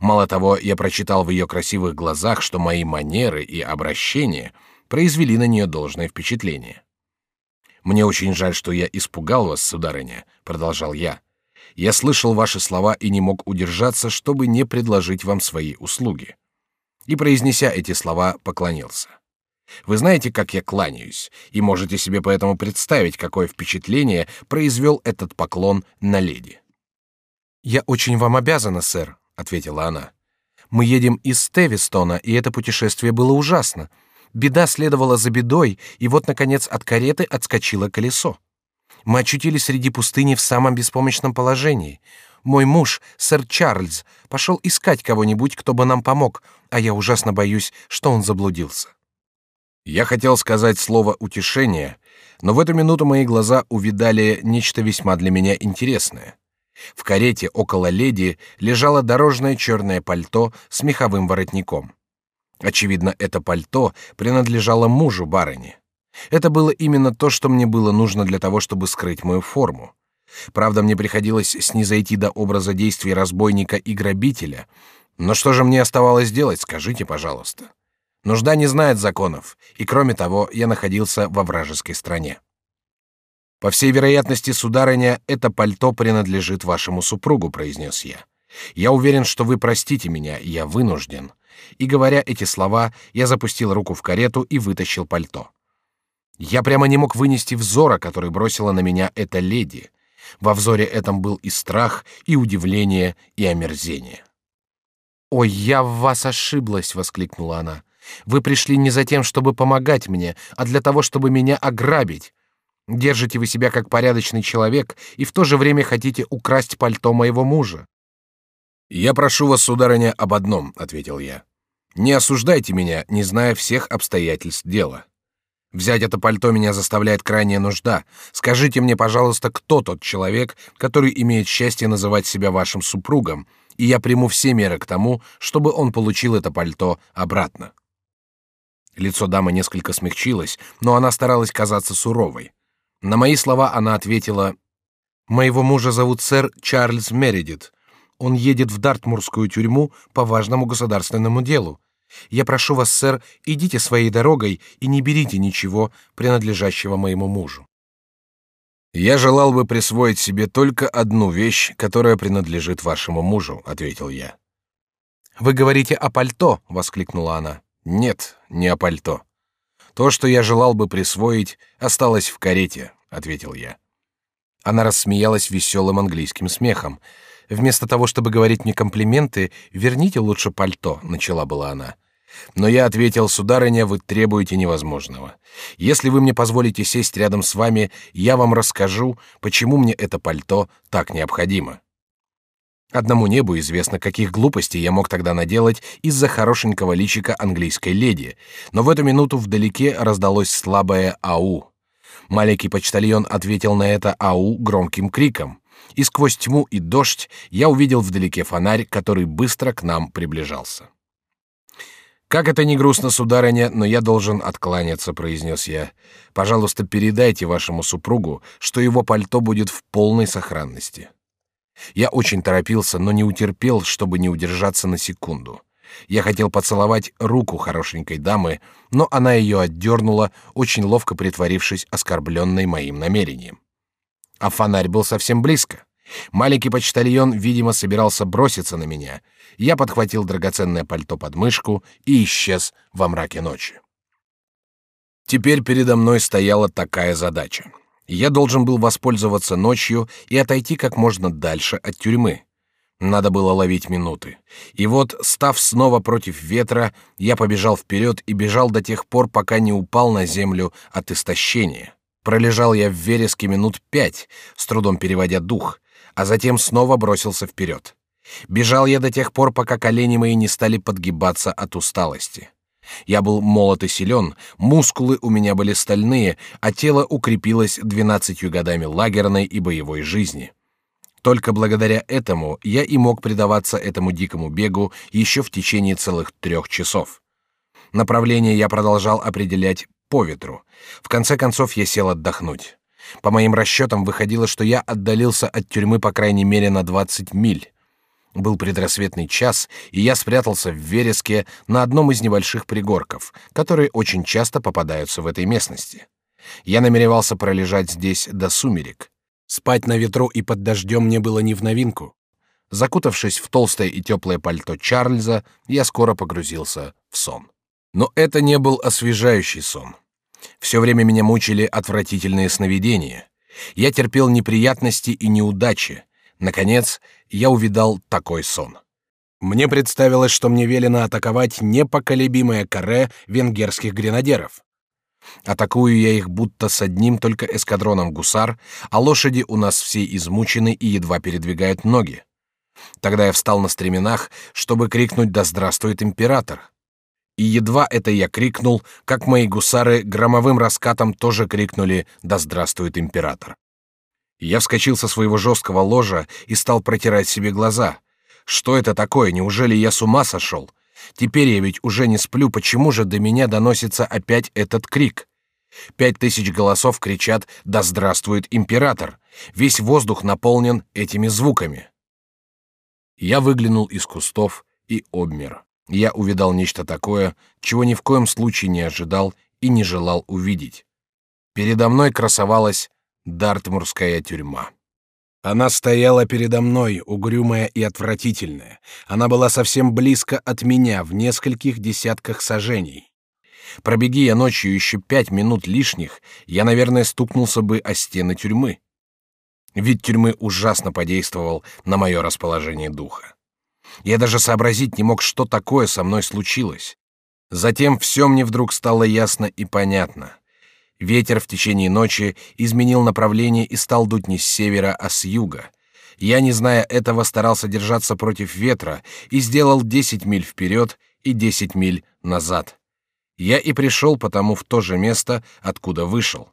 Мало того, я прочитал в ее красивых глазах, что мои манеры и обращение произвели на нее должное впечатление. Мне очень жаль, что я испугал вас, сударыня, продолжал я. Я слышал ваши слова и не мог удержаться, чтобы не предложить вам свои услуги. И произнеся эти слова, поклонился. Вы знаете, как я кланяюсь, и можете себе поэтому представить, какое впечатление произвел этот поклон на леди. Я очень вам обязана, сэр, ответила она. Мы едем из Тевистона, и это путешествие было ужасно. Беда следовала за бедой, и вот, наконец, от кареты отскочило колесо. Мы очутились среди пустыни в самом беспомощном положении. Мой муж, сэр Чарльз, пошел искать кого-нибудь, кто бы нам помог, а я ужасно боюсь, что он заблудился. Я хотел сказать слово утешение, но в эту минуту мои глаза увидали нечто весьма для меня интересное. В карете около леди лежало дорожное черное пальто с меховым воротником. Очевидно, это пальто принадлежало мужу барыни. Это было именно то, что мне было нужно для того, чтобы скрыть мою форму. Правда, мне приходилось снизойти до образа действий разбойника и грабителя. Но что же мне оставалось делать, скажите, пожалуйста? Нужда не знает законов, и кроме того, я находился во вражеской стране. По всей вероятности, сударыня, это пальто принадлежит вашему супругу, произнес я. Я уверен, что вы простите меня, я вынужден. И говоря эти слова, я запустил руку в карету и вытащил пальто. Я прямо не мог вынести взора, который бросила на меня эта леди. Во взоре этом был и страх, и удивление, и омерзение. «Ой, я в вас ошиблась!» — воскликнула она. «Вы пришли не за тем, чтобы помогать мне, а для того, чтобы меня ограбить. Держите вы себя как порядочный человек и в то же время хотите украсть пальто моего мужа. Я прошу вас, сударыня, об одном, ответил я. Не осуждайте меня, не зная всех обстоятельств дела. Взять это пальто меня заставляет крайняя нужда. Скажите мне, пожалуйста, кто тот человек, который имеет счастье называть себя вашим супругом, и я приму все меры к тому, чтобы он получил это пальто обратно. Лицо дамы несколько смягчилось, но она старалась казаться суровой. На мои слова она ответила: "Моего мужа зовут сэр Чарльз Мередит. Он едет в Дартмурскую тюрьму по важному государственному делу. Я прошу вас, сэр, идите своей дорогой и не берите ничего, принадлежащего моему мужу". Я желал бы присвоить себе только одну вещь, которая принадлежит вашему мужу, ответил я. Вы говорите о пальто, воскликнула она. Нет, не о пальто. То, что я желал бы присвоить, осталось в карете, ответил я. Она рассмеялась веселым английским смехом. Вместо того, чтобы говорить мне комплименты, верните лучше пальто, начала была она. Но я ответил, сударыня, вы требуете невозможного. Если вы мне позволите сесть рядом с вами, я вам расскажу, почему мне это пальто так необходимо. Одному небу известно, каких глупостей я мог тогда наделать из-за хорошенького личика английской леди, но в эту минуту вдалеке раздалось слабое ау. Маленький почтальон ответил на это ау громким криком, и сквозь тьму и дождь я увидел вдалеке фонарь, который быстро к нам приближался. Как это не грустно, сударыня, но я должен откланяться, произнес я. Пожалуйста, передайте вашему супругу, что его пальто будет в полной сохранности. Я очень торопился, но не утерпел, чтобы не удержаться на секунду. Я хотел поцеловать руку хорошенькой дамы, но она ее отдернула, очень ловко притворившись оскорбленной моим намерением. А фонарь был совсем близко. Маленький почтальон, видимо, собирался броситься на меня. Я подхватил драгоценное пальто под мышку и исчез во мраке ночи. Теперь передо мной стояла такая задача. Я должен был воспользоваться ночью и отойти как можно дальше от тюрьмы. Надо было ловить минуты. И вот, став снова против ветра, я побежал вперед и бежал до тех пор, пока не упал на землю от истощения. Пролежал я в вереске минут пять, с трудом переводя дух, а затем снова бросился вперед. Бежал я до тех пор, пока колени мои не стали подгибаться от усталости. Я был молод и силен, мускулы у меня были стальные, а тело укрепилось двенадцатью годами лагерной и боевой жизни. Только благодаря этому я и мог предаваться этому дикому бегу еще в течение целых трех часов. Направление я продолжал определять по ветру. В конце концов я сел отдохнуть. По моим расчетам выходило, что я отдалился от тюрьмы по крайней мере на 20 миль. Был предрассветный час, и я спрятался в вереске на одном из небольших пригорков, которые очень часто попадаются в этой местности. Я намеревался пролежать здесь до сумерек. Спать на ветру и под дождем мне было не в новинку. Закутавшись в толстое и теплое пальто Чарльза, я скоро погрузился в сон. Но это не был освежающий сон. Все время меня мучили отвратительные сновидения. Я терпел неприятности и неудачи. Наконец, я увидал такой сон. Мне представилось, что мне велено атаковать непоколебимое каре венгерских гренадеров. Атакую я их будто с одним только эскадроном гусар, а лошади у нас все измучены и едва передвигают ноги. Тогда я встал на стременах, чтобы крикнуть «Да здравствует император!» И едва это я крикнул, как мои гусары громовым раскатом тоже крикнули «Да здравствует император!» Я вскочил со своего жесткого ложа и стал протирать себе глаза. Что это такое? Неужели я с ума сошел? Теперь я ведь уже не сплю. Почему же до меня доносится опять этот крик? Пять тысяч голосов кричат «Да здравствует император!» Весь воздух наполнен этими звуками. Я выглянул из кустов и обмер. Я увидал нечто такое, чего ни в коем случае не ожидал и не желал увидеть. Передо мной красовалась Дартмурская тюрьма. Она стояла передо мной, угрюмая и отвратительная. Она была совсем близко от меня, в нескольких десятках сажений. Пробеги я ночью еще пять минут лишних, я, наверное, стукнулся бы о стены тюрьмы. Вид тюрьмы ужасно подействовал на мое расположение духа. Я даже сообразить не мог, что такое со мной случилось. Затем все мне вдруг стало ясно и понятно. Ветер в течение ночи изменил направление и стал дуть не с севера, а с юга. Я, не зная этого, старался держаться против ветра и сделал 10 миль вперед и 10 миль назад. Я и пришел потому в то же место, откуда вышел.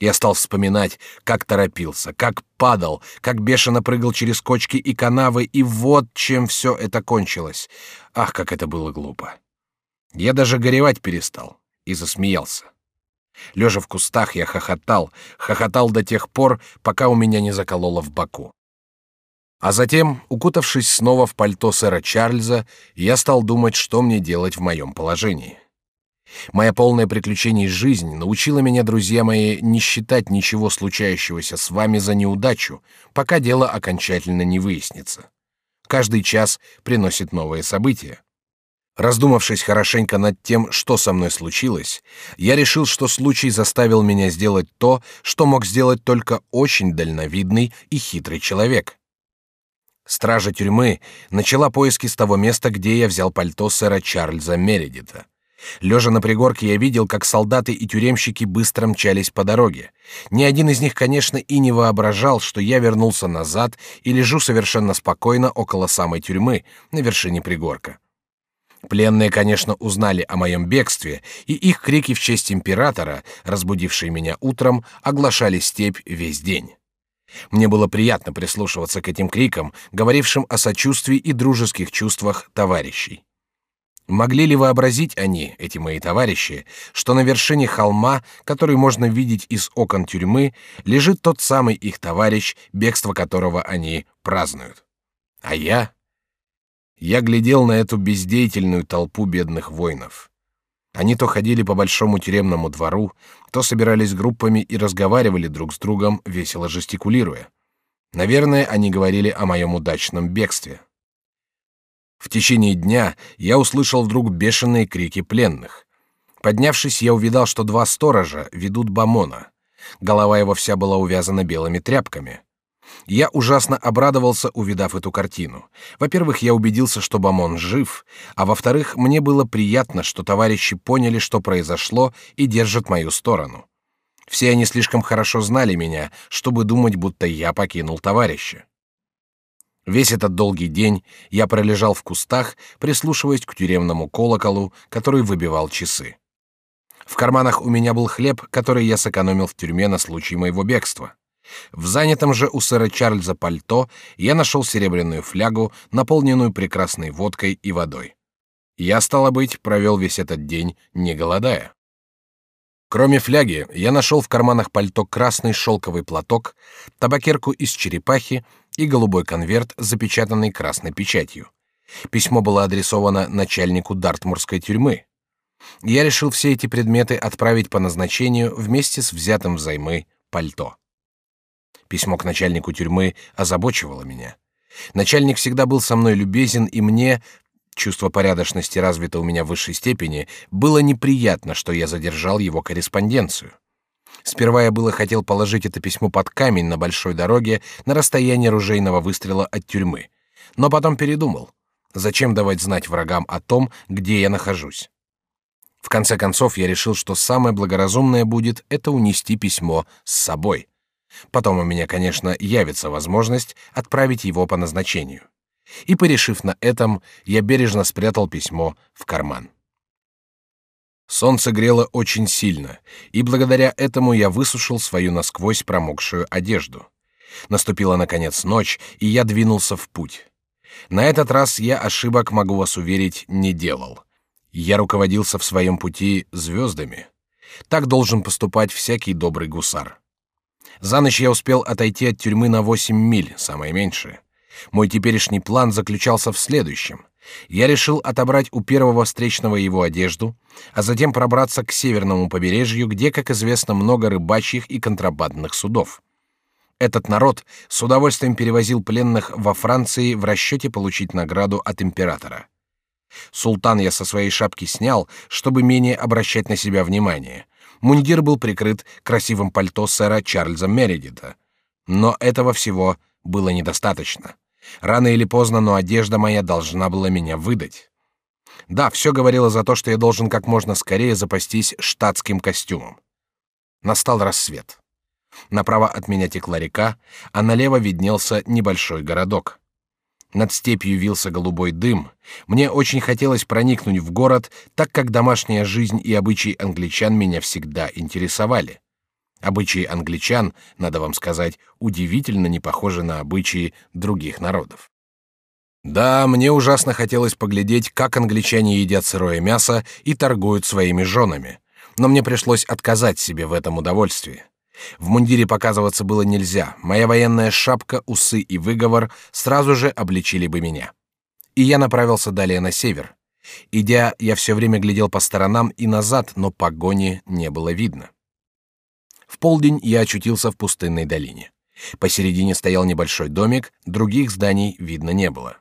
Я стал вспоминать, как торопился, как падал, как бешено прыгал через кочки и канавы, и вот чем все это кончилось. Ах, как это было глупо! Я даже горевать перестал и засмеялся. Лежа в кустах, я хохотал, хохотал до тех пор, пока у меня не закололо в боку. А затем, укутавшись снова в пальто сэра Чарльза, я стал думать, что мне делать в моем положении. Моя полная приключений жизнь научила меня, друзья мои, не считать ничего случающегося с вами за неудачу, пока дело окончательно не выяснится. Каждый час приносит новые события. Раздумавшись хорошенько над тем, что со мной случилось, я решил, что случай заставил меня сделать то, что мог сделать только очень дальновидный и хитрый человек. Стража тюрьмы начала поиски с того места, где я взял пальто сэра Чарльза Мередита. Лежа на пригорке, я видел, как солдаты и тюремщики быстро мчались по дороге. Ни один из них, конечно, и не воображал, что я вернулся назад и лежу совершенно спокойно около самой тюрьмы на вершине пригорка. Пленные, конечно, узнали о моем бегстве, и их крики в честь императора, разбудившие меня утром, оглашали степь весь день. Мне было приятно прислушиваться к этим крикам, говорившим о сочувствии и дружеских чувствах товарищей. Могли ли вообразить они, эти мои товарищи, что на вершине холма, который можно видеть из окон тюрьмы, лежит тот самый их товарищ, бегство которого они празднуют? А я я глядел на эту бездеятельную толпу бедных воинов. Они то ходили по большому тюремному двору, то собирались группами и разговаривали друг с другом, весело жестикулируя. Наверное, они говорили о моем удачном бегстве. В течение дня я услышал вдруг бешеные крики пленных. Поднявшись, я увидал, что два сторожа ведут Бамона. Голова его вся была увязана белыми тряпками. Я ужасно обрадовался, увидав эту картину. Во-первых, я убедился, что Бамон жив, а во-вторых, мне было приятно, что товарищи поняли, что произошло, и держат мою сторону. Все они слишком хорошо знали меня, чтобы думать, будто я покинул товарища. Весь этот долгий день я пролежал в кустах, прислушиваясь к тюремному колоколу, который выбивал часы. В карманах у меня был хлеб, который я сэкономил в тюрьме на случай моего бегства. В занятом же у сэра Чарльза пальто я нашел серебряную флягу, наполненную прекрасной водкой и водой. Я, стало быть, провел весь этот день, не голодая. Кроме фляги, я нашел в карманах пальто красный шелковый платок, табакерку из черепахи и голубой конверт, запечатанный красной печатью. Письмо было адресовано начальнику Дартмурской тюрьмы. Я решил все эти предметы отправить по назначению вместе с взятым взаймы пальто. Письмо к начальнику тюрьмы озабочивало меня. Начальник всегда был со мной любезен, и мне, чувство порядочности развито у меня в высшей степени, было неприятно, что я задержал его корреспонденцию. Сперва я было хотел положить это письмо под камень на большой дороге на расстоянии ружейного выстрела от тюрьмы, но потом передумал. Зачем давать знать врагам о том, где я нахожусь? В конце концов я решил, что самое благоразумное будет это унести письмо с собой. Потом у меня, конечно, явится возможность отправить его по назначению. И порешив на этом, я бережно спрятал письмо в карман. Солнце грело очень сильно, и благодаря этому я высушил свою насквозь промокшую одежду. Наступила наконец ночь, и я двинулся в путь. На этот раз я ошибок, могу вас уверить, не делал. Я руководился в своем пути звездами. Так должен поступать всякий добрый гусар. За ночь я успел отойти от тюрьмы на восемь миль, самое меньшее. Мой теперешний план заключался в следующем. Я решил отобрать у первого встречного его одежду, а затем пробраться к северному побережью, где, как известно, много рыбачьих и контрабандных судов. Этот народ с удовольствием перевозил пленных во Франции в расчете получить награду от императора. Султан я со своей шапки снял, чтобы менее обращать на себя внимание, Мундир был прикрыт красивым пальто сэра Чарльза Мередита. Но этого всего было недостаточно. Рано или поздно, но одежда моя должна была меня выдать. Да, все говорило за то, что я должен как можно скорее запастись штатским костюмом. Настал рассвет. Направо от меня текла река, а налево виднелся небольшой городок. Над степью вился голубой дым. Мне очень хотелось проникнуть в город, так как домашняя жизнь и обычаи англичан меня всегда интересовали. Обычаи англичан, надо вам сказать, удивительно не похожи на обычаи других народов. Да, мне ужасно хотелось поглядеть, как англичане едят сырое мясо и торгуют своими женами, но мне пришлось отказать себе в этом удовольствии. В мундире показываться было нельзя. Моя военная шапка, усы и выговор сразу же обличили бы меня. И я направился далее на север. Идя, я все время глядел по сторонам и назад, но погони не было видно. В полдень я очутился в пустынной долине. Посередине стоял небольшой домик, других зданий видно не было.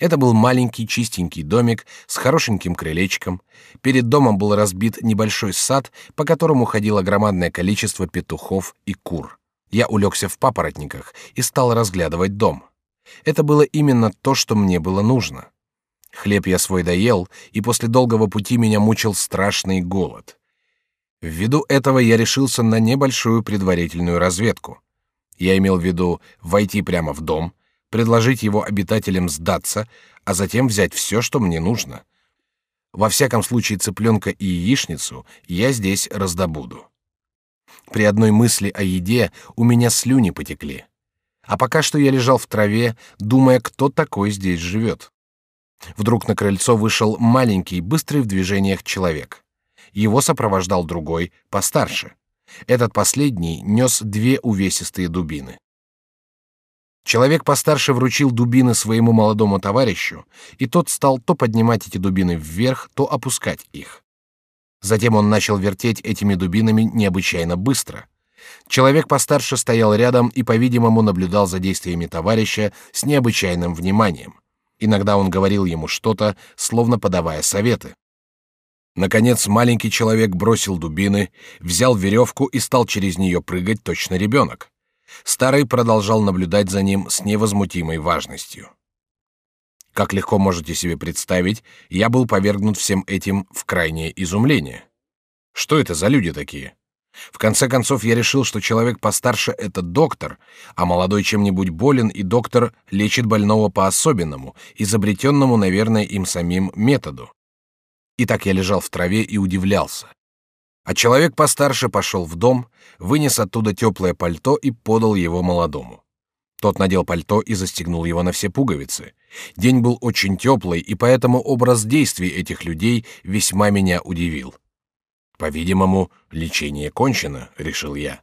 Это был маленький чистенький домик с хорошеньким крылечком. Перед домом был разбит небольшой сад, по которому ходило громадное количество петухов и кур. Я улегся в папоротниках и стал разглядывать дом. Это было именно то, что мне было нужно. Хлеб я свой доел, и после долгого пути меня мучил страшный голод. Ввиду этого я решился на небольшую предварительную разведку. Я имел в виду войти прямо в дом, предложить его обитателям сдаться, а затем взять все, что мне нужно. Во всяком случае, цыпленка и яичницу я здесь раздобуду. При одной мысли о еде у меня слюни потекли. А пока что я лежал в траве, думая, кто такой здесь живет. Вдруг на крыльцо вышел маленький, быстрый в движениях человек. Его сопровождал другой, постарше. Этот последний нес две увесистые дубины. Человек постарше вручил дубины своему молодому товарищу, и тот стал то поднимать эти дубины вверх, то опускать их. Затем он начал вертеть этими дубинами необычайно быстро. Человек постарше стоял рядом и, по-видимому, наблюдал за действиями товарища с необычайным вниманием. Иногда он говорил ему что-то, словно подавая советы. Наконец маленький человек бросил дубины, взял веревку и стал через нее прыгать точно ребенок. Старый продолжал наблюдать за ним с невозмутимой важностью. Как легко можете себе представить, я был повергнут всем этим в крайнее изумление. Что это за люди такие? В конце концов я решил, что человек постарше это доктор, а молодой чем-нибудь болен, и доктор лечит больного по особенному, изобретенному, наверное, им самим методу. И так я лежал в траве и удивлялся. А человек постарше пошел в дом, вынес оттуда теплое пальто и подал его молодому. Тот надел пальто и застегнул его на все пуговицы. День был очень теплый, и поэтому образ действий этих людей весьма меня удивил. По-видимому, лечение кончено, решил я.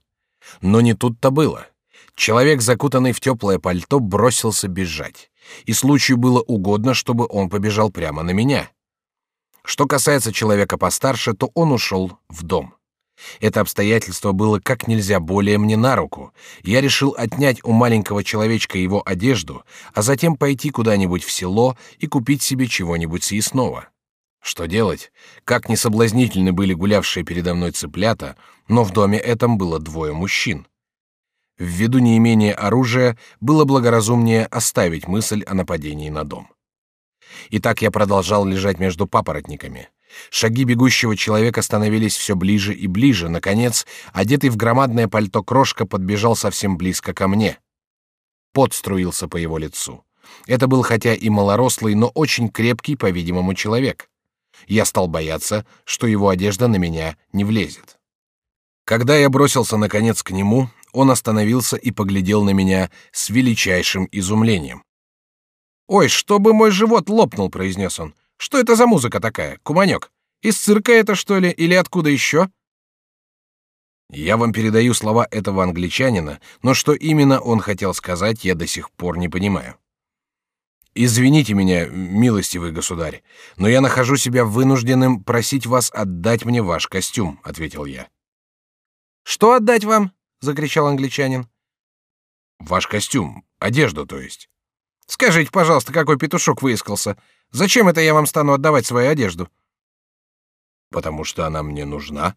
Но не тут-то было. Человек, закутанный в теплое пальто, бросился бежать, и случаю было угодно, чтобы он побежал прямо на меня. Что касается человека постарше, то он ушел в дом. Это обстоятельство было как нельзя более мне на руку. Я решил отнять у маленького человечка его одежду, а затем пойти куда-нибудь в село и купить себе чего-нибудь съестного. Что делать? Как несоблазнительны были гулявшие передо мной цыплята, но в доме этом было двое мужчин. Ввиду неимения оружия было благоразумнее оставить мысль о нападении на дом. И так я продолжал лежать между папоротниками. Шаги бегущего человека становились все ближе и ближе. Наконец, одетый в громадное пальто крошка подбежал совсем близко ко мне. Пот струился по его лицу. Это был хотя и малорослый, но очень крепкий, по-видимому, человек. Я стал бояться, что его одежда на меня не влезет. Когда я бросился наконец к нему, он остановился и поглядел на меня с величайшим изумлением. «Ой, чтобы мой живот лопнул», — произнес он. «Что это за музыка такая, куманек? Из цирка это, что ли, или откуда еще?» Я вам передаю слова этого англичанина, но что именно он хотел сказать, я до сих пор не понимаю. Извините меня, милостивый государь, но я нахожу себя вынужденным просить вас отдать мне ваш костюм, ответил я. Что отдать вам? закричал англичанин. Ваш костюм, одежду, то есть. Скажите, пожалуйста, какой петушок выискался? Зачем это я вам стану отдавать свою одежду? Потому что она мне нужна.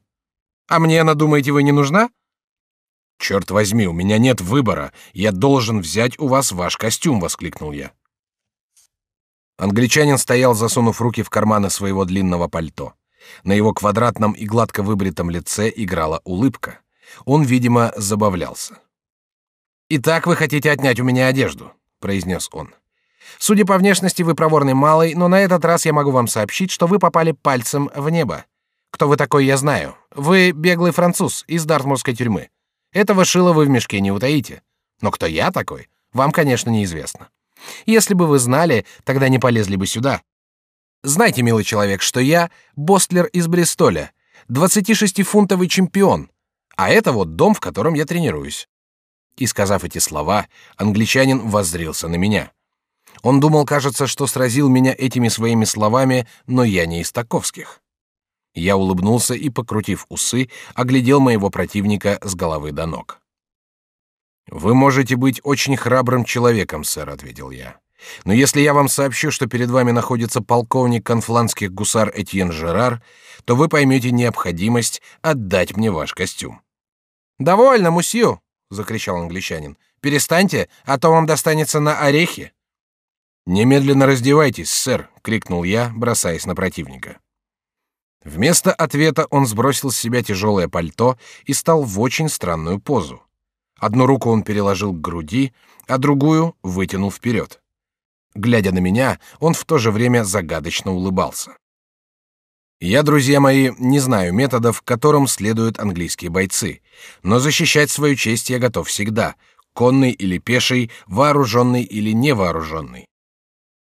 А мне она, думаете, вы не нужна? Черт возьми, у меня нет выбора. Я должен взять у вас ваш костюм, воскликнул я. Англичанин стоял, засунув руки в карманы своего длинного пальто. На его квадратном и гладко выбритом лице играла улыбка. Он, видимо, забавлялся. Итак, вы хотите отнять у меня одежду? Произнес он. Судя по внешности, вы проворный малый, но на этот раз я могу вам сообщить, что вы попали пальцем в небо. Кто вы такой, я знаю. Вы беглый француз из Дартмурской тюрьмы. Этого шила вы в мешке не утаите. Но кто я такой, вам, конечно, неизвестно. Если бы вы знали, тогда не полезли бы сюда. Знайте, милый человек, что я Бостлер из Бристоля, 26-фунтовый чемпион, а это вот дом, в котором я тренируюсь. И сказав эти слова, англичанин воззрился на меня. Он думал, кажется, что сразил меня этими своими словами, но я не из таковских. Я улыбнулся и, покрутив усы, оглядел моего противника с головы до ног. Вы можете быть очень храбрым человеком, сэр, ответил я. Но если я вам сообщу, что перед вами находится полковник конфланских гусар Этьен Жерар, то вы поймете необходимость отдать мне ваш костюм. Довольно, мусью, закричал англичанин. Перестаньте, а то вам достанется на орехи. Немедленно раздевайтесь, сэр, крикнул я, бросаясь на противника. Вместо ответа он сбросил с себя тяжелое пальто и стал в очень странную позу. Одну руку он переложил к груди, а другую вытянул вперед. Глядя на меня, он в то же время загадочно улыбался. Я, друзья мои, не знаю методов, которым следуют английские бойцы, но защищать свою честь я готов всегда, конный или пеший, вооруженный или невооруженный.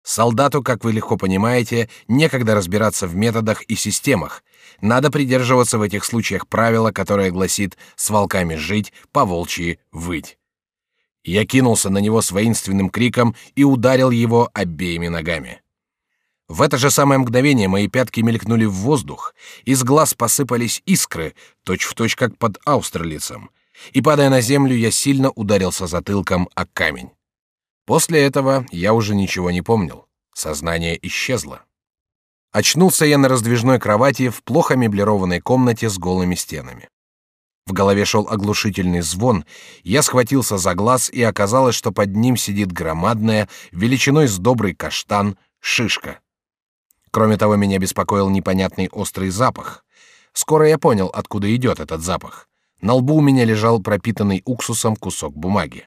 Солдату, как вы легко понимаете, некогда разбираться в методах и системах. Надо придерживаться в этих случаях правила, которое гласит «с волками жить, по волчьи выть». Я кинулся на него с воинственным криком и ударил его обеими ногами. В это же самое мгновение мои пятки мелькнули в воздух, из глаз посыпались искры, точь-в-точь как под аустерлицем, и, падая на землю, я сильно ударился затылком о камень. После этого я уже ничего не помнил. Сознание исчезло. Очнулся я на раздвижной кровати в плохо меблированной комнате с голыми стенами. В голове шел оглушительный звон, я схватился за глаз, и оказалось, что под ним сидит громадная, величиной с добрый каштан, шишка. Кроме того, меня беспокоил непонятный острый запах. Скоро я понял, откуда идет этот запах. На лбу у меня лежал пропитанный уксусом кусок бумаги.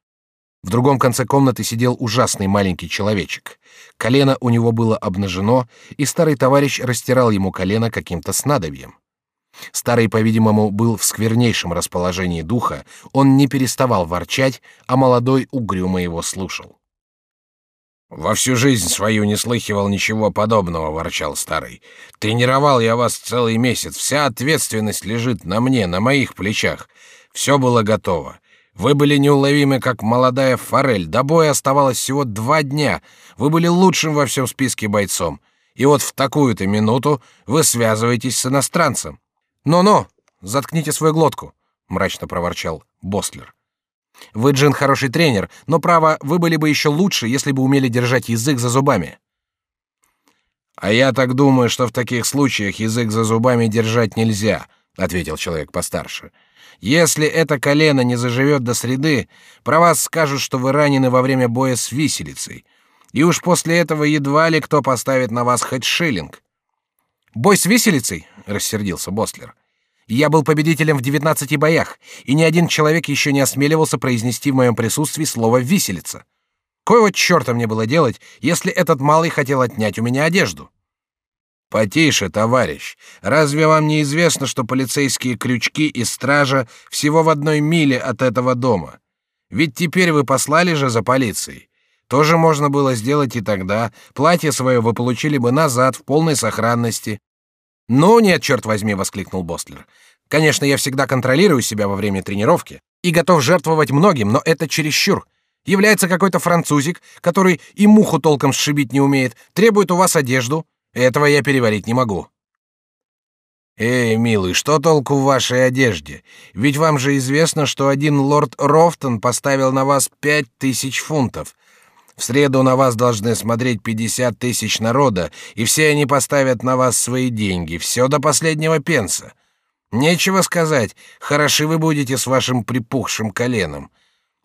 В другом конце комнаты сидел ужасный маленький человечек. Колено у него было обнажено, и старый товарищ растирал ему колено каким-то снадобьем. Старый, по-видимому, был в сквернейшем расположении духа, он не переставал ворчать, а молодой угрюмо его слушал. «Во всю жизнь свою не слыхивал ничего подобного», — ворчал старый. «Тренировал я вас целый месяц, вся ответственность лежит на мне, на моих плечах. Все было готово. Вы были неуловимы, как молодая форель. До боя оставалось всего два дня. Вы были лучшим во всем списке бойцом. И вот в такую-то минуту вы связываетесь с иностранцем. «Ну-ну, заткните свою глотку», — мрачно проворчал Бостлер. «Вы, Джин, хороший тренер, но, право, вы были бы еще лучше, если бы умели держать язык за зубами». «А я так думаю, что в таких случаях язык за зубами держать нельзя», — ответил человек постарше. Если это колено не заживет до среды, про вас скажут, что вы ранены во время боя с виселицей, и уж после этого едва ли кто поставит на вас хоть шиллинг. Бой с виселицей, рассердился Бослер. Я был победителем в девятнадцати боях, и ни один человек еще не осмеливался произнести в моем присутствии слово виселица. Кое черта мне было делать, если этот малый хотел отнять у меня одежду? Потише, товарищ. Разве вам не известно, что полицейские крючки и стража всего в одной миле от этого дома? Ведь теперь вы послали же за полицией. Тоже можно было сделать и тогда. Платье свое вы получили бы назад в полной сохранности. Ну нет, черт возьми, воскликнул Бостлер. Конечно, я всегда контролирую себя во время тренировки и готов жертвовать многим, но это чересчур. Является какой-то французик, который и муху толком сшибить не умеет, требует у вас одежду, этого я переварить не могу. Эй, милый, что толку в вашей одежде? Ведь вам же известно, что один лорд Рофтон поставил на вас пять тысяч фунтов. В среду на вас должны смотреть пятьдесят тысяч народа, и все они поставят на вас свои деньги, все до последнего пенса. Нечего сказать, хороши вы будете с вашим припухшим коленом.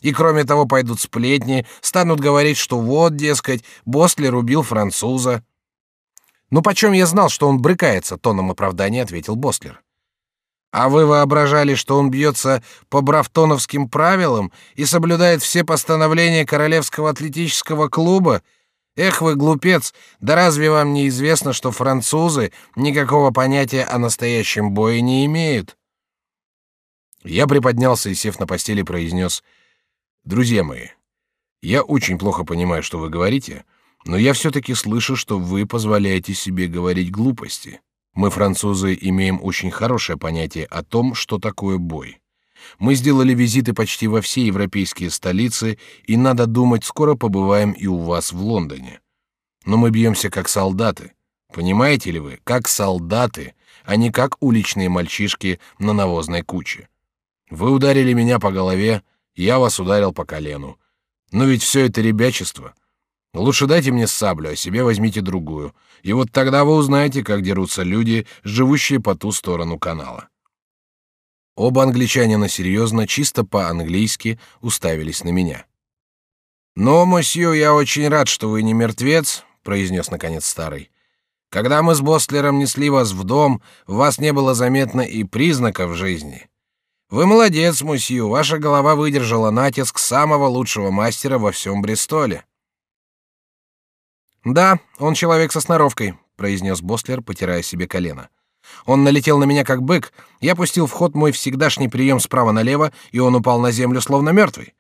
И кроме того пойдут сплетни, станут говорить, что вот, дескать, Бостлер убил француза. «Ну почем я знал, что он брыкается?» — тоном оправдания ответил Бостлер. «А вы воображали, что он бьется по брафтоновским правилам и соблюдает все постановления Королевского атлетического клуба? Эх вы, глупец, да разве вам не известно, что французы никакого понятия о настоящем бое не имеют?» Я приподнялся и, сев на постели, произнес «Друзья мои, Я очень плохо понимаю, что вы говорите, но я все-таки слышу, что вы позволяете себе говорить глупости. Мы, французы, имеем очень хорошее понятие о том, что такое бой. Мы сделали визиты почти во все европейские столицы, и, надо думать, скоро побываем и у вас в Лондоне. Но мы бьемся как солдаты. Понимаете ли вы, как солдаты, а не как уличные мальчишки на навозной куче. Вы ударили меня по голове, я вас ударил по колену. Но ведь все это ребячество. Лучше дайте мне саблю, а себе возьмите другую. И вот тогда вы узнаете, как дерутся люди, живущие по ту сторону канала. Оба англичанина серьезно, чисто по-английски уставились на меня. «Но, мосье, я очень рад, что вы не мертвец», — произнес наконец старый. «Когда мы с Бостлером несли вас в дом, у вас не было заметно и признаков жизни. Вы молодец, мусью, ваша голова выдержала натиск самого лучшего мастера во всем Бристоле. Да, он человек со сноровкой, произнес Бослер, потирая себе колено. Он налетел на меня как бык, я пустил в ход мой всегдашний прием справа налево, и он упал на землю словно мертвый.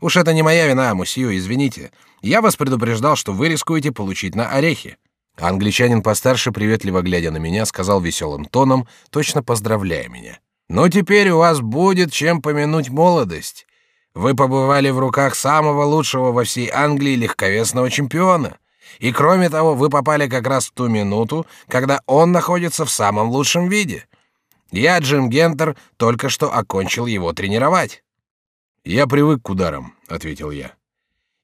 Уж это не моя вина, мусью, извините. Я вас предупреждал, что вы рискуете получить на орехи. англичанин постарше, приветливо глядя на меня, сказал веселым тоном, точно поздравляя меня. Но теперь у вас будет чем помянуть молодость. Вы побывали в руках самого лучшего во всей Англии легковесного чемпиона. И кроме того, вы попали как раз в ту минуту, когда он находится в самом лучшем виде. Я, Джим Гентер, только что окончил его тренировать. Я привык к ударам, ответил я.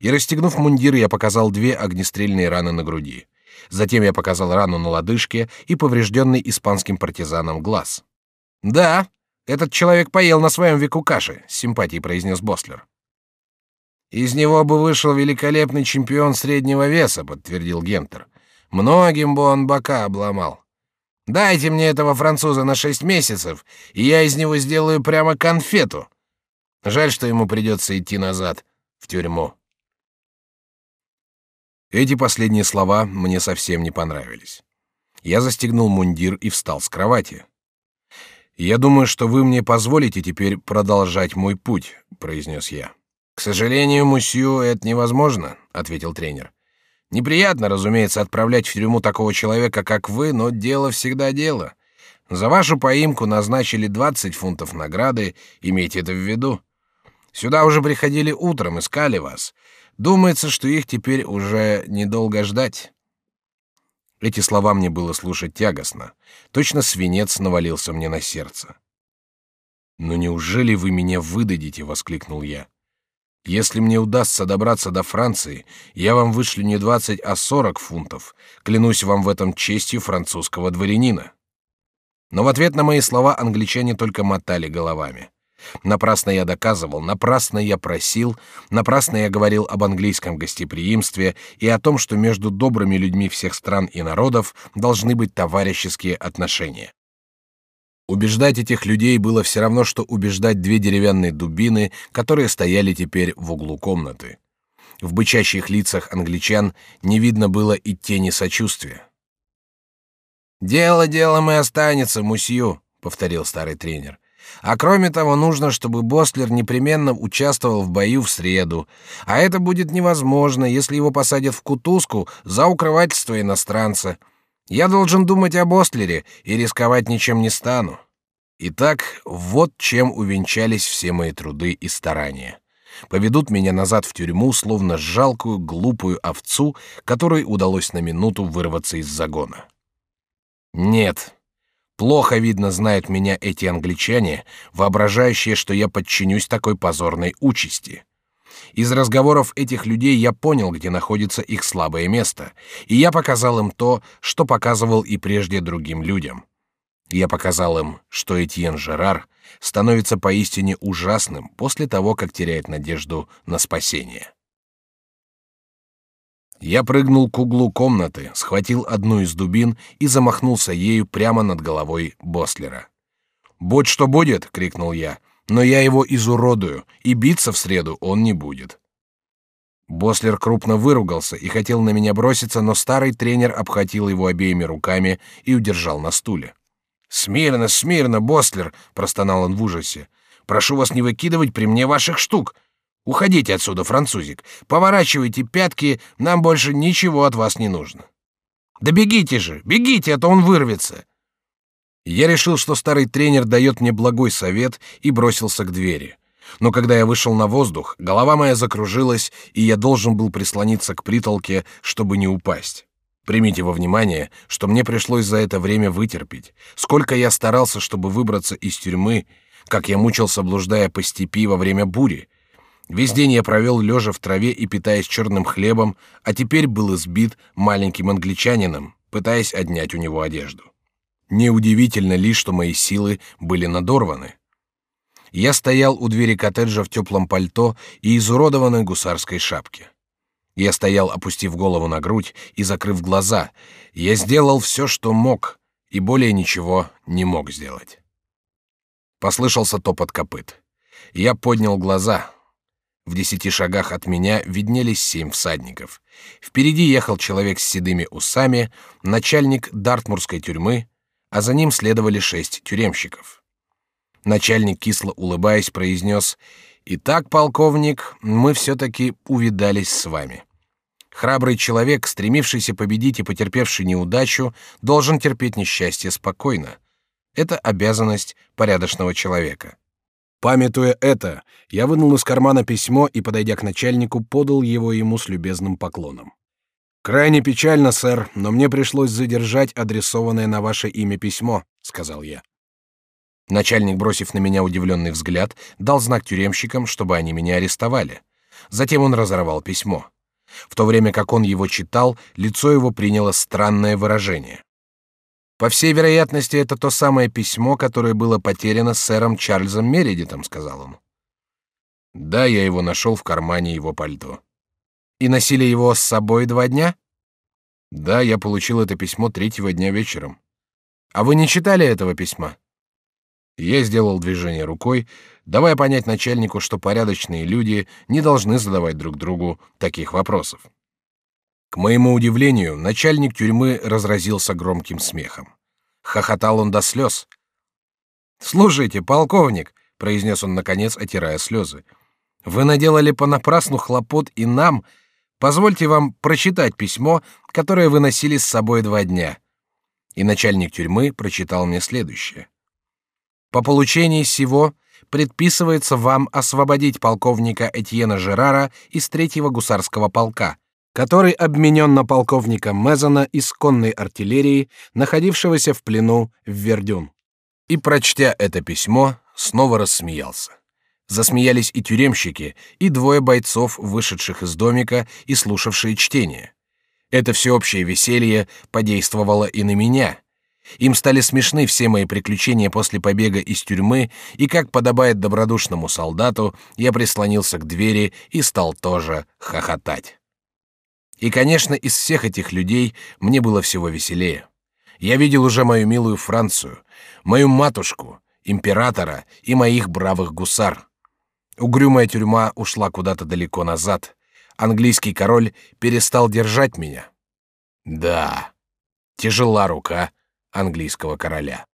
И расстегнув мундир, я показал две огнестрельные раны на груди. Затем я показал рану на лодыжке и поврежденный испанским партизаном глаз. Да, этот человек поел на своем веку каши, с симпатией произнес Бослер. Из него бы вышел великолепный чемпион среднего веса, подтвердил Гентер. Многим бы он бока обломал. Дайте мне этого француза на шесть месяцев, и я из него сделаю прямо конфету. Жаль, что ему придется идти назад в тюрьму. Эти последние слова мне совсем не понравились. Я застегнул мундир и встал с кровати. Я думаю, что вы мне позволите теперь продолжать мой путь, произнес я. К сожалению, мусью, это невозможно, ответил тренер. Неприятно, разумеется, отправлять в тюрьму такого человека, как вы, но дело всегда дело. За вашу поимку назначили 20 фунтов награды, имейте это в виду. Сюда уже приходили утром, искали вас. Думается, что их теперь уже недолго ждать. Эти слова мне было слушать тягостно. Точно свинец навалился мне на сердце. «Но неужели вы меня выдадите?» — воскликнул я. «Если мне удастся добраться до Франции, я вам вышлю не двадцать, а сорок фунтов. Клянусь вам в этом честью французского дворянина». Но в ответ на мои слова англичане только мотали головами. Напрасно я доказывал, напрасно я просил, напрасно я говорил об английском гостеприимстве и о том, что между добрыми людьми всех стран и народов должны быть товарищеские отношения. Убеждать этих людей было все равно, что убеждать две деревянные дубины, которые стояли теперь в углу комнаты. В бычащих лицах англичан не видно было и тени сочувствия. «Дело делом и останется, мусью», — повторил старый тренер. А кроме того, нужно, чтобы Бослер непременно участвовал в бою в среду. А это будет невозможно, если его посадят в кутузку за укрывательство иностранца. Я должен думать о Бостлере и рисковать ничем не стану. Итак, вот чем увенчались все мои труды и старания. Поведут меня назад в тюрьму, словно жалкую, глупую овцу, которой удалось на минуту вырваться из загона. Нет, Плохо, видно, знают меня эти англичане, воображающие, что я подчинюсь такой позорной участи. Из разговоров этих людей я понял, где находится их слабое место, и я показал им то, что показывал и прежде другим людям. Я показал им, что Этьен Жерар становится поистине ужасным после того, как теряет надежду на спасение. Я прыгнул к углу комнаты, схватил одну из дубин и замахнулся ею прямо над головой Бослера. «Будь что будет!» — крикнул я. «Но я его изуродую, и биться в среду он не будет». Бослер крупно выругался и хотел на меня броситься, но старый тренер обхватил его обеими руками и удержал на стуле. «Смирно, смирно, Бослер!» — простонал он в ужасе. «Прошу вас не выкидывать при мне ваших штук. Уходите отсюда, французик. Поворачивайте пятки, нам больше ничего от вас не нужно. Да бегите же, бегите, а то он вырвется. Я решил, что старый тренер дает мне благой совет и бросился к двери. Но когда я вышел на воздух, голова моя закружилась, и я должен был прислониться к притолке, чтобы не упасть. Примите во внимание, что мне пришлось за это время вытерпеть. Сколько я старался, чтобы выбраться из тюрьмы, как я мучился, блуждая по степи во время бури. Весь день я провел лежа в траве и питаясь черным хлебом, а теперь был избит маленьким англичанином, пытаясь отнять у него одежду. Неудивительно ли, что мои силы были надорваны. Я стоял у двери коттеджа в теплом пальто и изуродованной гусарской шапке. Я стоял, опустив голову на грудь и закрыв глаза. Я сделал все, что мог, и более ничего не мог сделать. Послышался топот копыт. Я поднял глаза. В десяти шагах от меня виднелись семь всадников. Впереди ехал человек с седыми усами, начальник Дартмурской тюрьмы, а за ним следовали шесть тюремщиков. Начальник, кисло улыбаясь, произнес «Итак, полковник, мы все-таки увидались с вами». Храбрый человек, стремившийся победить и потерпевший неудачу, должен терпеть несчастье спокойно. Это обязанность порядочного человека. Памятуя это, я вынул из кармана письмо и, подойдя к начальнику, подал его ему с любезным поклоном. Крайне печально, сэр, но мне пришлось задержать адресованное на ваше имя письмо, сказал я. Начальник, бросив на меня удивленный взгляд, дал знак тюремщикам, чтобы они меня арестовали. Затем он разорвал письмо. В то время как он его читал, лицо его приняло странное выражение. По всей вероятности, это то самое письмо, которое было потеряно сэром Чарльзом Мередитом, сказал он. Да, я его нашел в кармане его пальто. И носили его с собой два дня? Да, я получил это письмо третьего дня вечером. А вы не читали этого письма? Я сделал движение рукой, давая понять начальнику, что порядочные люди не должны задавать друг другу таких вопросов. К моему удивлению, начальник тюрьмы разразился громким смехом. Хохотал он до слез. «Слушайте, полковник», — произнес он наконец, отирая слезы, — «вы наделали понапрасну хлопот и нам. Позвольте вам прочитать письмо, которое вы носили с собой два дня». И начальник тюрьмы прочитал мне следующее. «По получении сего предписывается вам освободить полковника Этьена Жерара из третьего гусарского полка, который обменен на полковника Мезона из конной артиллерии, находившегося в плену в Вердюн. И прочтя это письмо, снова рассмеялся. Засмеялись и тюремщики, и двое бойцов, вышедших из домика и слушавшие чтение. Это всеобщее веселье подействовало и на меня. Им стали смешны все мои приключения после побега из тюрьмы, и как подобает добродушному солдату, я прислонился к двери и стал тоже хохотать. И, конечно, из всех этих людей мне было всего веселее. Я видел уже мою милую Францию, мою матушку, императора и моих бравых гусар. Угрюмая тюрьма ушла куда-то далеко назад. Английский король перестал держать меня. Да, тяжела рука английского короля.